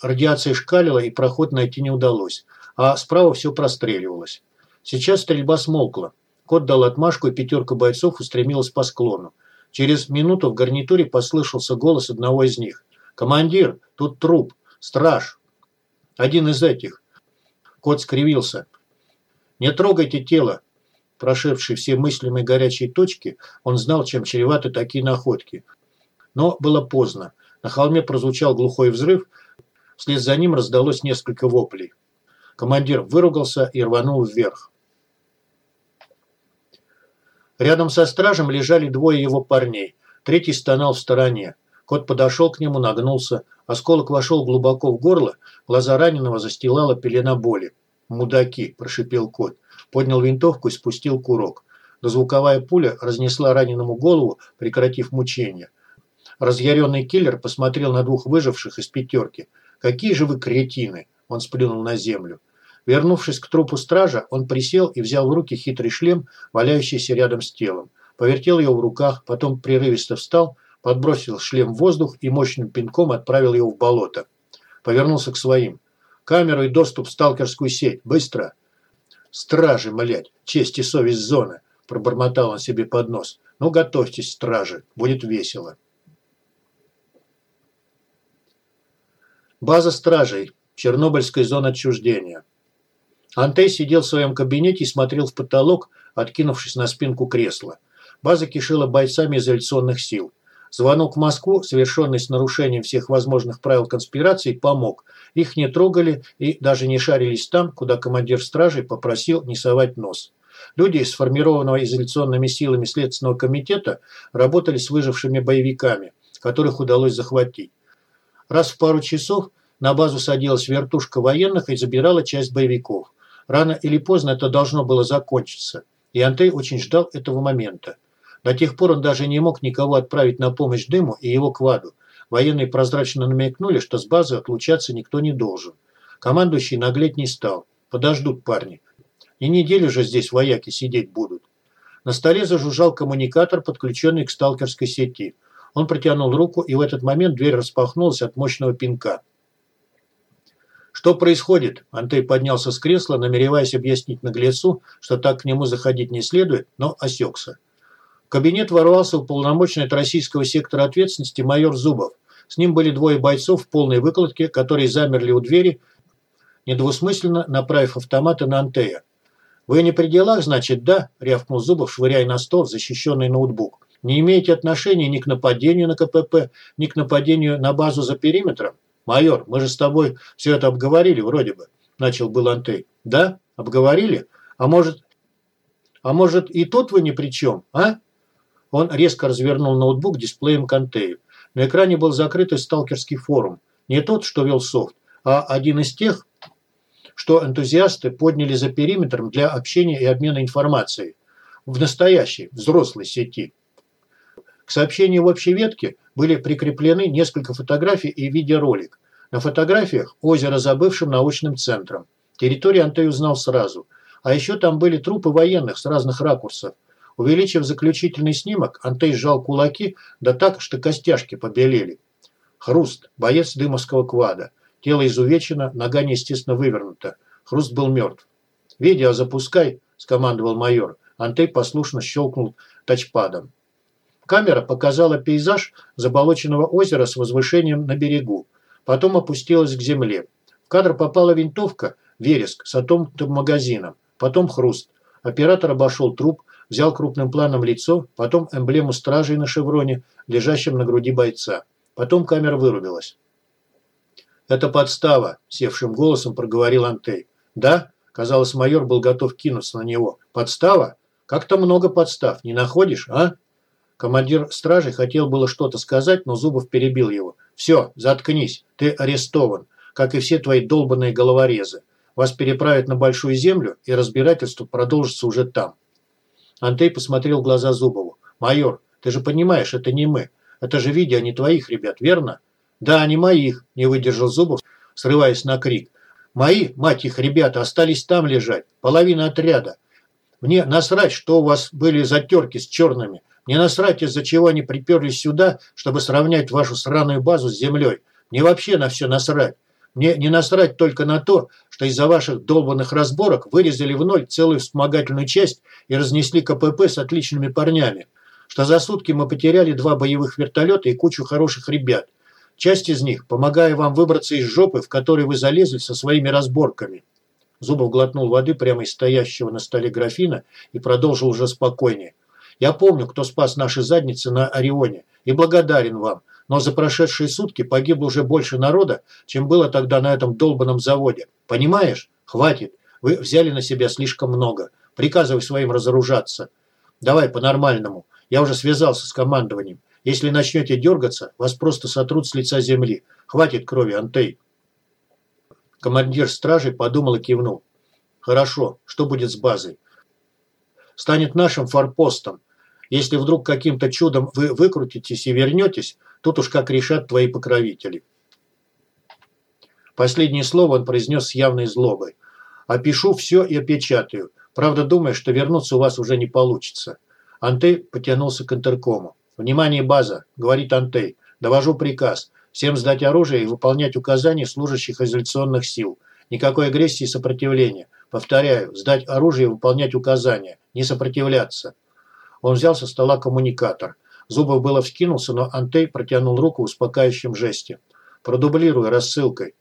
радиация шкалила и проход найти не удалось, а справа все простреливалось. Сейчас стрельба смолкла. Кот дал отмашку, и пятерка бойцов устремилась по склону. Через минуту в гарнитуре послышался голос одного из них. «Командир, тут труп! Страж!» «Один из этих!» Кот скривился. «Не трогайте тело!» Прошедший все мыслимые горячие точки, он знал, чем чреваты такие находки. Но было поздно. На холме прозвучал глухой взрыв, вслед за ним раздалось несколько воплей. Командир выругался и рванул вверх. Рядом со стражем лежали двое его парней. Третий стонал в стороне. Кот подошел к нему, нагнулся. Осколок вошел глубоко в горло, глаза раненого застилала пелена боли. «Мудаки!» – прошипел кот. Поднял винтовку и спустил курок. Дозвуковая пуля разнесла раненому голову, прекратив мучение. Разъяренный киллер посмотрел на двух выживших из пятерки. «Какие же вы кретины!» – он сплюнул на землю. Вернувшись к трупу стража, он присел и взял в руки хитрый шлем, валяющийся рядом с телом. Повертел его в руках, потом прерывисто встал, подбросил шлем в воздух и мощным пинком отправил его в болото. Повернулся к своим. «Камеру и доступ в сталкерскую сеть. Быстро!» «Стражи, млять! Честь и совесть зоны!» Пробормотал он себе под нос. «Ну, готовьтесь, стражи. Будет весело». База стражей. Чернобыльская зона отчуждения. Антей сидел в своем кабинете и смотрел в потолок, откинувшись на спинку кресла. База кишила бойцами изоляционных сил. Звонок в Москву, совершенный с нарушением всех возможных правил конспирации, помог. Их не трогали и даже не шарились там, куда командир стражей попросил не совать нос. Люди, сформированного изоляционными силами Следственного комитета, работали с выжившими боевиками, которых удалось захватить. Раз в пару часов на базу садилась вертушка военных и забирала часть боевиков. Рано или поздно это должно было закончиться, и Антей очень ждал этого момента. До тех пор он даже не мог никого отправить на помощь Дыму и его кваду. Военные прозрачно намекнули, что с базы отлучаться никто не должен. Командующий наглеть не стал. Подождут парни. И неделю же здесь вояки сидеть будут. На столе зажужжал коммуникатор, подключенный к сталкерской сети. Он протянул руку, и в этот момент дверь распахнулась от мощного пинка. «Что происходит?» Антей поднялся с кресла, намереваясь объяснить наглецу, что так к нему заходить не следует, но осекся. В кабинет ворвался уполномоченный от российского сектора ответственности майор Зубов. С ним были двое бойцов в полной выкладке, которые замерли у двери, недвусмысленно направив автоматы на Антея. «Вы не при делах, значит, да?» – рявкнул Зубов, швыряя на стол защищенный ноутбук. «Не имеете отношения ни к нападению на КПП, ни к нападению на базу за периметром?» «Майор, мы же с тобой все это обговорили вроде бы», – начал был Антей. «Да? Обговорили? А может, а может и тут вы ни при чем, а?» Он резко развернул ноутбук дисплеем к Антею. На экране был закрытый сталкерский форум. Не тот, что вел софт, а один из тех, что энтузиасты подняли за периметром для общения и обмена информацией. В настоящей, взрослой сети. К сообщению в общей ветке были прикреплены несколько фотографий и видеоролик. На фотографиях озеро за бывшим научным центром. Территорию Антей узнал сразу. А еще там были трупы военных с разных ракурсов. Увеличив заключительный снимок, Антей сжал кулаки, да так, что костяшки побелели. Хруст, боец дымовского квада. Тело изувечено, нога неестественно вывернута. Хруст был мертв. «Видео запускай», – скомандовал майор. Антей послушно щелкнул тачпадом. Камера показала пейзаж заболоченного озера с возвышением на берегу. Потом опустилась к земле. В кадр попала винтовка, вереск с отомкнутым магазином. Потом хруст. Оператор обошел труп, взял крупным планом лицо, потом эмблему стражей на шевроне, лежащем на груди бойца. Потом камера вырубилась. «Это подстава», – севшим голосом проговорил Антей. «Да?» – казалось, майор был готов кинуться на него. «Подстава? Как-то много подстав, не находишь, а?» Командир стражи хотел было что-то сказать, но Зубов перебил его. «Все, заткнись, ты арестован, как и все твои долбанные головорезы. Вас переправят на Большую Землю, и разбирательство продолжится уже там». Антей посмотрел в глаза Зубову. «Майор, ты же понимаешь, это не мы. Это же видео не твоих ребят, верно?» «Да, не моих», – не выдержал Зубов, срываясь на крик. «Мои, мать их, ребята, остались там лежать. Половина отряда. Мне насрать, что у вас были затерки с черными. Мне насрать, из-за чего они приперлись сюда, чтобы сравнять вашу сраную базу с землей. Мне вообще на все насрать. Мне не насрать только на то, что из-за ваших долбанных разборок вырезали в ноль целую вспомогательную часть и разнесли КПП с отличными парнями. Что за сутки мы потеряли два боевых вертолета и кучу хороших ребят. Часть из них, помогая вам выбраться из жопы, в которой вы залезли со своими разборками. Зубов глотнул воды прямо из стоящего на столе графина и продолжил уже спокойнее. Я помню, кто спас наши задницы на Орионе, и благодарен вам – но за прошедшие сутки погибло уже больше народа, чем было тогда на этом долбанном заводе. Понимаешь? Хватит. Вы взяли на себя слишком много. Приказывай своим разоружаться. Давай по-нормальному. Я уже связался с командованием. Если начнете дергаться, вас просто сотрут с лица земли. Хватит крови, Антей. Командир стражи подумал и кивнул. Хорошо, что будет с базой? Станет нашим форпостом. Если вдруг каким-то чудом вы выкрутитесь и вернетесь, тут уж как решат твои покровители. Последнее слово он произнес с явной злобой. «Опишу все и опечатаю. Правда, думаю, что вернуться у вас уже не получится». Антей потянулся к интеркому. «Внимание, база!» – говорит Антей. «Довожу приказ. Всем сдать оружие и выполнять указания служащих изоляционных сил. Никакой агрессии и сопротивления. Повторяю, сдать оружие и выполнять указания. Не сопротивляться». Он взял со стола коммуникатор. Зубов было вскинулся, но Антей протянул руку в успокаивающем жесте. «Продублируй рассылкой».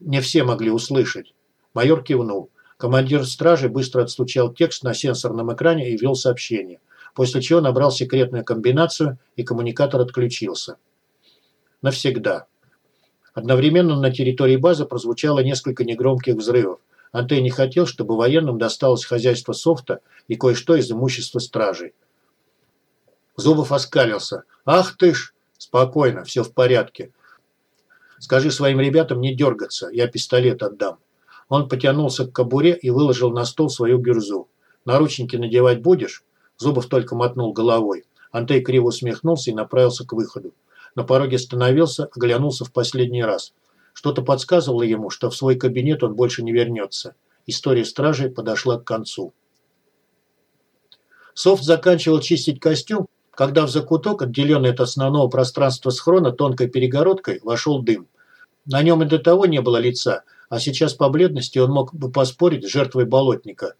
Не все могли услышать. Майор кивнул. Командир стражи быстро отстучал текст на сенсорном экране и ввел сообщение. После чего набрал секретную комбинацию, и коммуникатор отключился. Навсегда. Одновременно на территории базы прозвучало несколько негромких взрывов. Антей не хотел, чтобы военным досталось хозяйство софта и кое-что из имущества стражей. Зубов оскалился. «Ах ты ж!» «Спокойно, все в порядке. Скажи своим ребятам не дергаться, я пистолет отдам». Он потянулся к кобуре и выложил на стол свою гюрзу. «Наручники надевать будешь?» Зубов только мотнул головой. Антей криво усмехнулся и направился к выходу. На пороге остановился, оглянулся в последний раз. Что-то подсказывало ему, что в свой кабинет он больше не вернется. История стражей подошла к концу. Софт заканчивал чистить костюм, когда в закуток, отделенный от основного пространства схрона тонкой перегородкой, вошел дым. На нем и до того не было лица, а сейчас по бледности он мог бы поспорить с жертвой болотника.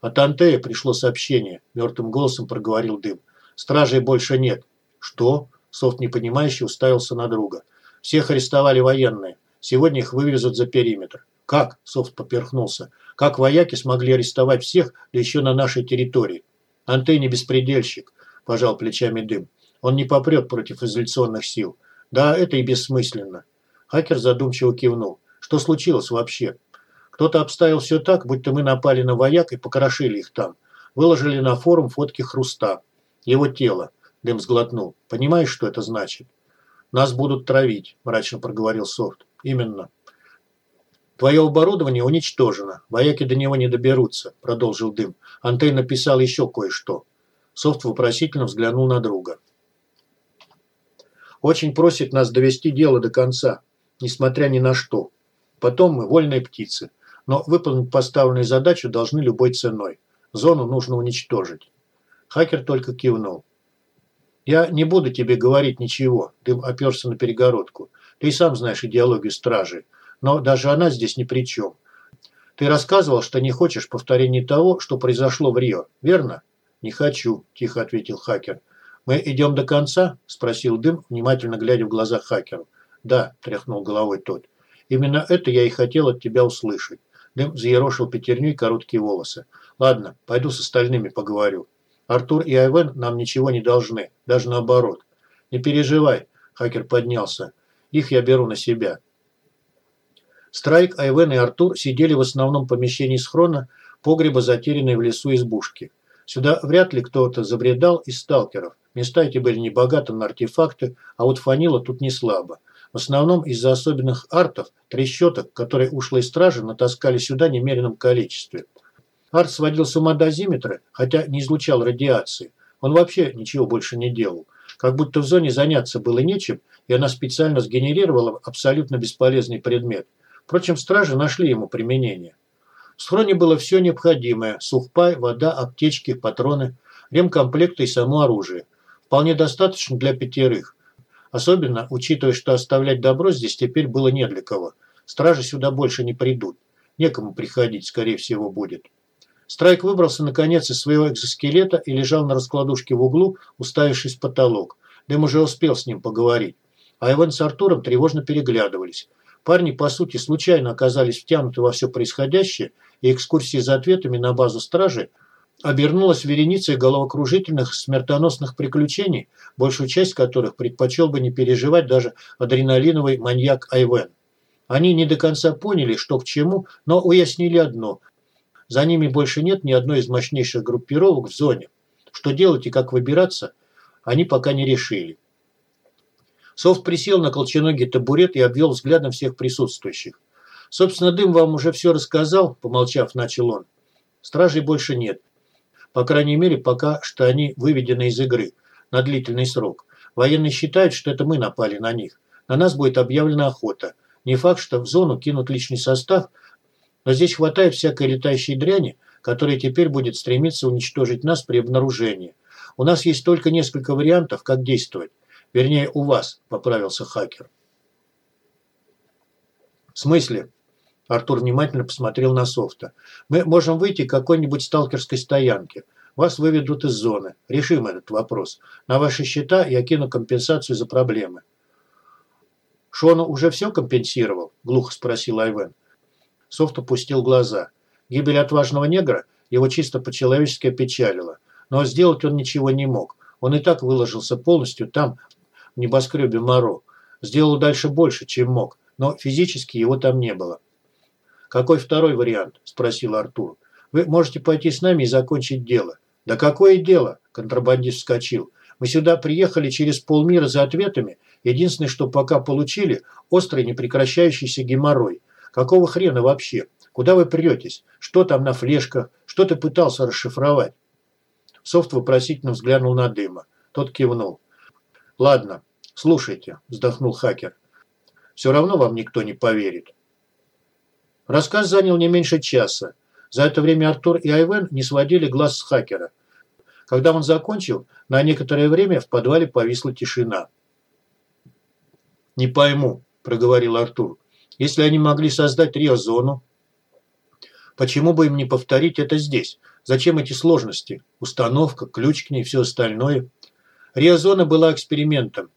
От Антея пришло сообщение, мертвым голосом проговорил дым. Стражей больше нет. Что? Софт непонимающе уставился на друга. Всех арестовали военные. Сегодня их вывезут за периметр. Как? Софт поперхнулся. Как вояки смогли арестовать всех, да еще на нашей территории? Антей не беспредельщик пожал плечами дым. Он не попрет против изоляционных сил. Да, это и бессмысленно. Хакер задумчиво кивнул. Что случилось вообще? Кто-то обставил все так, будто мы напали на вояк и покрошили их там. Выложили на форум фотки хруста. Его тело. Дым сглотнул. Понимаешь, что это значит? Нас будут травить, мрачно проговорил Софт. Именно. Твое оборудование уничтожено. Вояки до него не доберутся, продолжил Дым. Антей написал еще кое-что. Софт вопросительно взглянул на друга. «Очень просит нас довести дело до конца, несмотря ни на что. Потом мы вольные птицы, но выполнить поставленную задачу должны любой ценой. Зону нужно уничтожить». Хакер только кивнул. «Я не буду тебе говорить ничего», – дым оперся на перегородку. «Ты сам знаешь идеологию стражи, но даже она здесь ни при чем. Ты рассказывал, что не хочешь повторения того, что произошло в Рио, верно?» «Не хочу», – тихо ответил хакер. «Мы идем до конца?» – спросил Дым, внимательно глядя в глаза хакеру. «Да», – тряхнул головой тот. «Именно это я и хотел от тебя услышать». Дым взъерошил пятерню и короткие волосы. «Ладно, пойду с остальными поговорю. Артур и Айвен нам ничего не должны, даже наоборот. Не переживай», – хакер поднялся. «Их я беру на себя». Страйк, Айвен и Артур сидели в основном помещении схрона, погреба, затерянной в лесу избушки. Сюда вряд ли кто-то забредал из сталкеров. Места эти были не богаты на артефакты, а вот фанила тут не слабо. В основном из-за особенных артов, трещоток, которые ушлые стражи натаскали сюда в немеренном количестве. Арт сводил с ума дозиметры, хотя не излучал радиации. Он вообще ничего больше не делал. Как будто в зоне заняться было нечем, и она специально сгенерировала абсолютно бесполезный предмет. Впрочем, стражи нашли ему применение. В схроне было все необходимое – сухпай, вода, аптечки, патроны, ремкомплекты и само оружие. Вполне достаточно для пятерых. Особенно, учитывая, что оставлять добро здесь теперь было не для кого. Стражи сюда больше не придут. Некому приходить, скорее всего, будет. Страйк выбрался, наконец, из своего экзоскелета и лежал на раскладушке в углу, уставившись в потолок. Дэм уже успел с ним поговорить. А Иван с Артуром тревожно переглядывались. Парни, по сути, случайно оказались втянуты во все происходящее, и экскурсии за ответами на базу стражи обернулась вереницей головокружительных смертоносных приключений, большую часть которых предпочел бы не переживать даже адреналиновый маньяк Айвен. Они не до конца поняли, что к чему, но уяснили одно – за ними больше нет ни одной из мощнейших группировок в зоне. Что делать и как выбираться, они пока не решили. Софт присел на колченогий табурет и обвел взглядом всех присутствующих. «Собственно, Дым вам уже все рассказал», – помолчав, начал он. «Стражей больше нет. По крайней мере, пока что они выведены из игры на длительный срок. Военные считают, что это мы напали на них. На нас будет объявлена охота. Не факт, что в зону кинут личный состав, но здесь хватает всякой летающей дряни, которая теперь будет стремиться уничтожить нас при обнаружении. У нас есть только несколько вариантов, как действовать. Вернее, у вас, поправился хакер. В смысле? Артур внимательно посмотрел на софта. Мы можем выйти к какой-нибудь сталкерской стоянке. Вас выведут из зоны. Решим этот вопрос. На ваши счета я кину компенсацию за проблемы. Шону уже все компенсировал? Глухо спросил Айвен. Софт опустил глаза. Гибель отважного негра его чисто по-человечески опечалила. Но сделать он ничего не мог. Он и так выложился полностью там, в небоскребе Моро. Сделал дальше больше, чем мог, но физически его там не было. «Какой второй вариант?» – спросил Артур. «Вы можете пойти с нами и закончить дело». «Да какое дело?» – контрабандист вскочил. «Мы сюда приехали через полмира за ответами. Единственное, что пока получили – острый непрекращающийся геморрой. Какого хрена вообще? Куда вы претесь? Что там на флешках? Что ты пытался расшифровать?» Софт вопросительно взглянул на Дыма. Тот кивнул. «Ладно, слушайте», – вздохнул хакер. «Все равно вам никто не поверит». Рассказ занял не меньше часа. За это время Артур и Айвен не сводили глаз с хакера. Когда он закончил, на некоторое время в подвале повисла тишина. «Не пойму», – проговорил Артур. «Если они могли создать Рио-зону, почему бы им не повторить это здесь? Зачем эти сложности? Установка, ключ к ней, все остальное?» Рио-зона была экспериментом.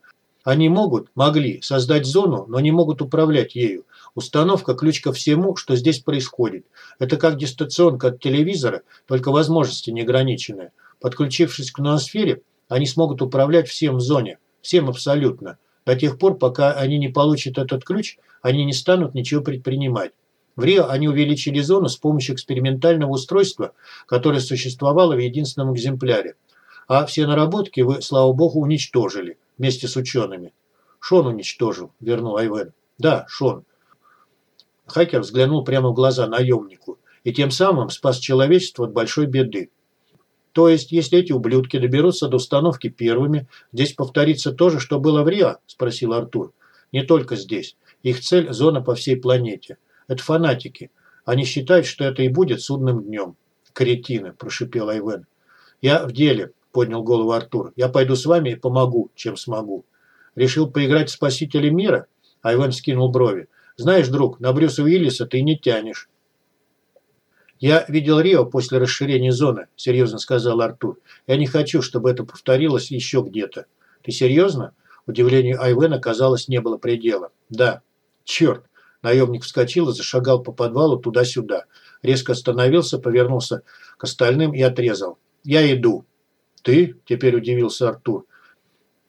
Они могут, могли создать зону, но не могут управлять ею. Установка – ключ ко всему, что здесь происходит. Это как дистанционка от телевизора, только возможности неограниченные. Подключившись к ноосфере, они смогут управлять всем в зоне, всем абсолютно. До тех пор, пока они не получат этот ключ, они не станут ничего предпринимать. В Рио они увеличили зону с помощью экспериментального устройства, которое существовало в единственном экземпляре. А все наработки вы, слава богу, уничтожили вместе с учеными. Шон уничтожил, вернул Айвен. Да, Шон. Хакер взглянул прямо в глаза наемнику и тем самым спас человечество от большой беды. То есть, если эти ублюдки доберутся до установки первыми, здесь повторится то же, что было в Рио? Спросил Артур. Не только здесь. Их цель – зона по всей планете. Это фанатики. Они считают, что это и будет судным днем. Кретины, прошипел Айвен. Я в деле, поднял голову Артур. Я пойду с вами и помогу, чем смогу. Решил поиграть в спасителя мира? Айвен скинул брови. Знаешь, друг, на Брюса Уиллиса ты не тянешь. «Я видел Рио после расширения зоны», – серьезно сказал Артур. «Я не хочу, чтобы это повторилось еще где-то». «Ты серьезно?» Удивлению Айвена, казалось, не было предела. «Да». «Черт!» Наемник вскочил и зашагал по подвалу туда-сюда. Резко остановился, повернулся к остальным и отрезал. «Я иду». «Ты?» – теперь удивился Артур.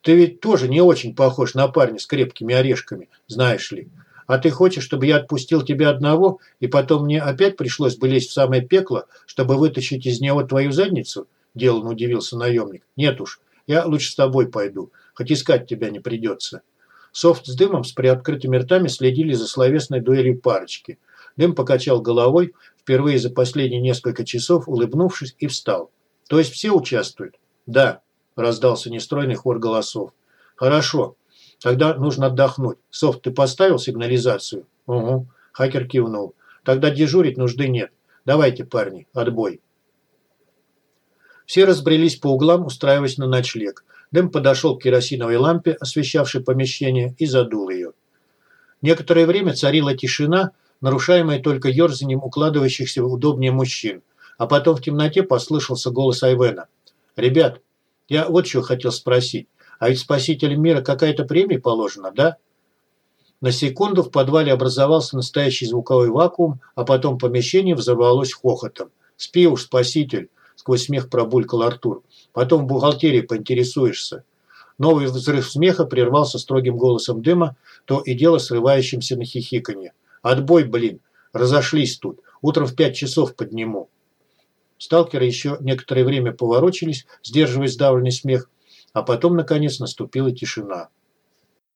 «Ты ведь тоже не очень похож на парня с крепкими орешками, знаешь ли. А ты хочешь, чтобы я отпустил тебя одного, и потом мне опять пришлось бы лезть в самое пекло, чтобы вытащить из него твою задницу?» Деланно удивился наемник. «Нет уж, я лучше с тобой пойду, хоть искать тебя не придется». Софт с дымом с приоткрытыми ртами следили за словесной дуэлью парочки. Дым покачал головой, впервые за последние несколько часов улыбнувшись и встал. «То есть все участвуют?» «Да», – раздался нестройный хор голосов. «Хорошо. Тогда нужно отдохнуть. Софт, ты поставил сигнализацию? Угу. Хакер кивнул. Тогда дежурить нужды нет. Давайте, парни, отбой. Все разбрелись по углам, устраиваясь на ночлег. Дэм подошел к керосиновой лампе, освещавшей помещение, и задул ее. Некоторое время царила тишина, нарушаемая только ерзанием укладывающихся удобнее мужчин. А потом в темноте послышался голос Айвена. «Ребят, я вот что хотел спросить. А ведь спасителям мира какая-то премия положена, да? На секунду в подвале образовался настоящий звуковой вакуум, а потом помещение взорвалось хохотом. «Спи уж, спаситель!» – сквозь смех пробулькал Артур. «Потом в бухгалтерии поинтересуешься». Новый взрыв смеха прервался строгим голосом дыма, то и дело срывающимся на хихиканье. «Отбой, блин! Разошлись тут. Утром в пять часов подниму». Сталкеры еще некоторое время поворочились, сдерживая сдавленный смех, а потом, наконец, наступила тишина.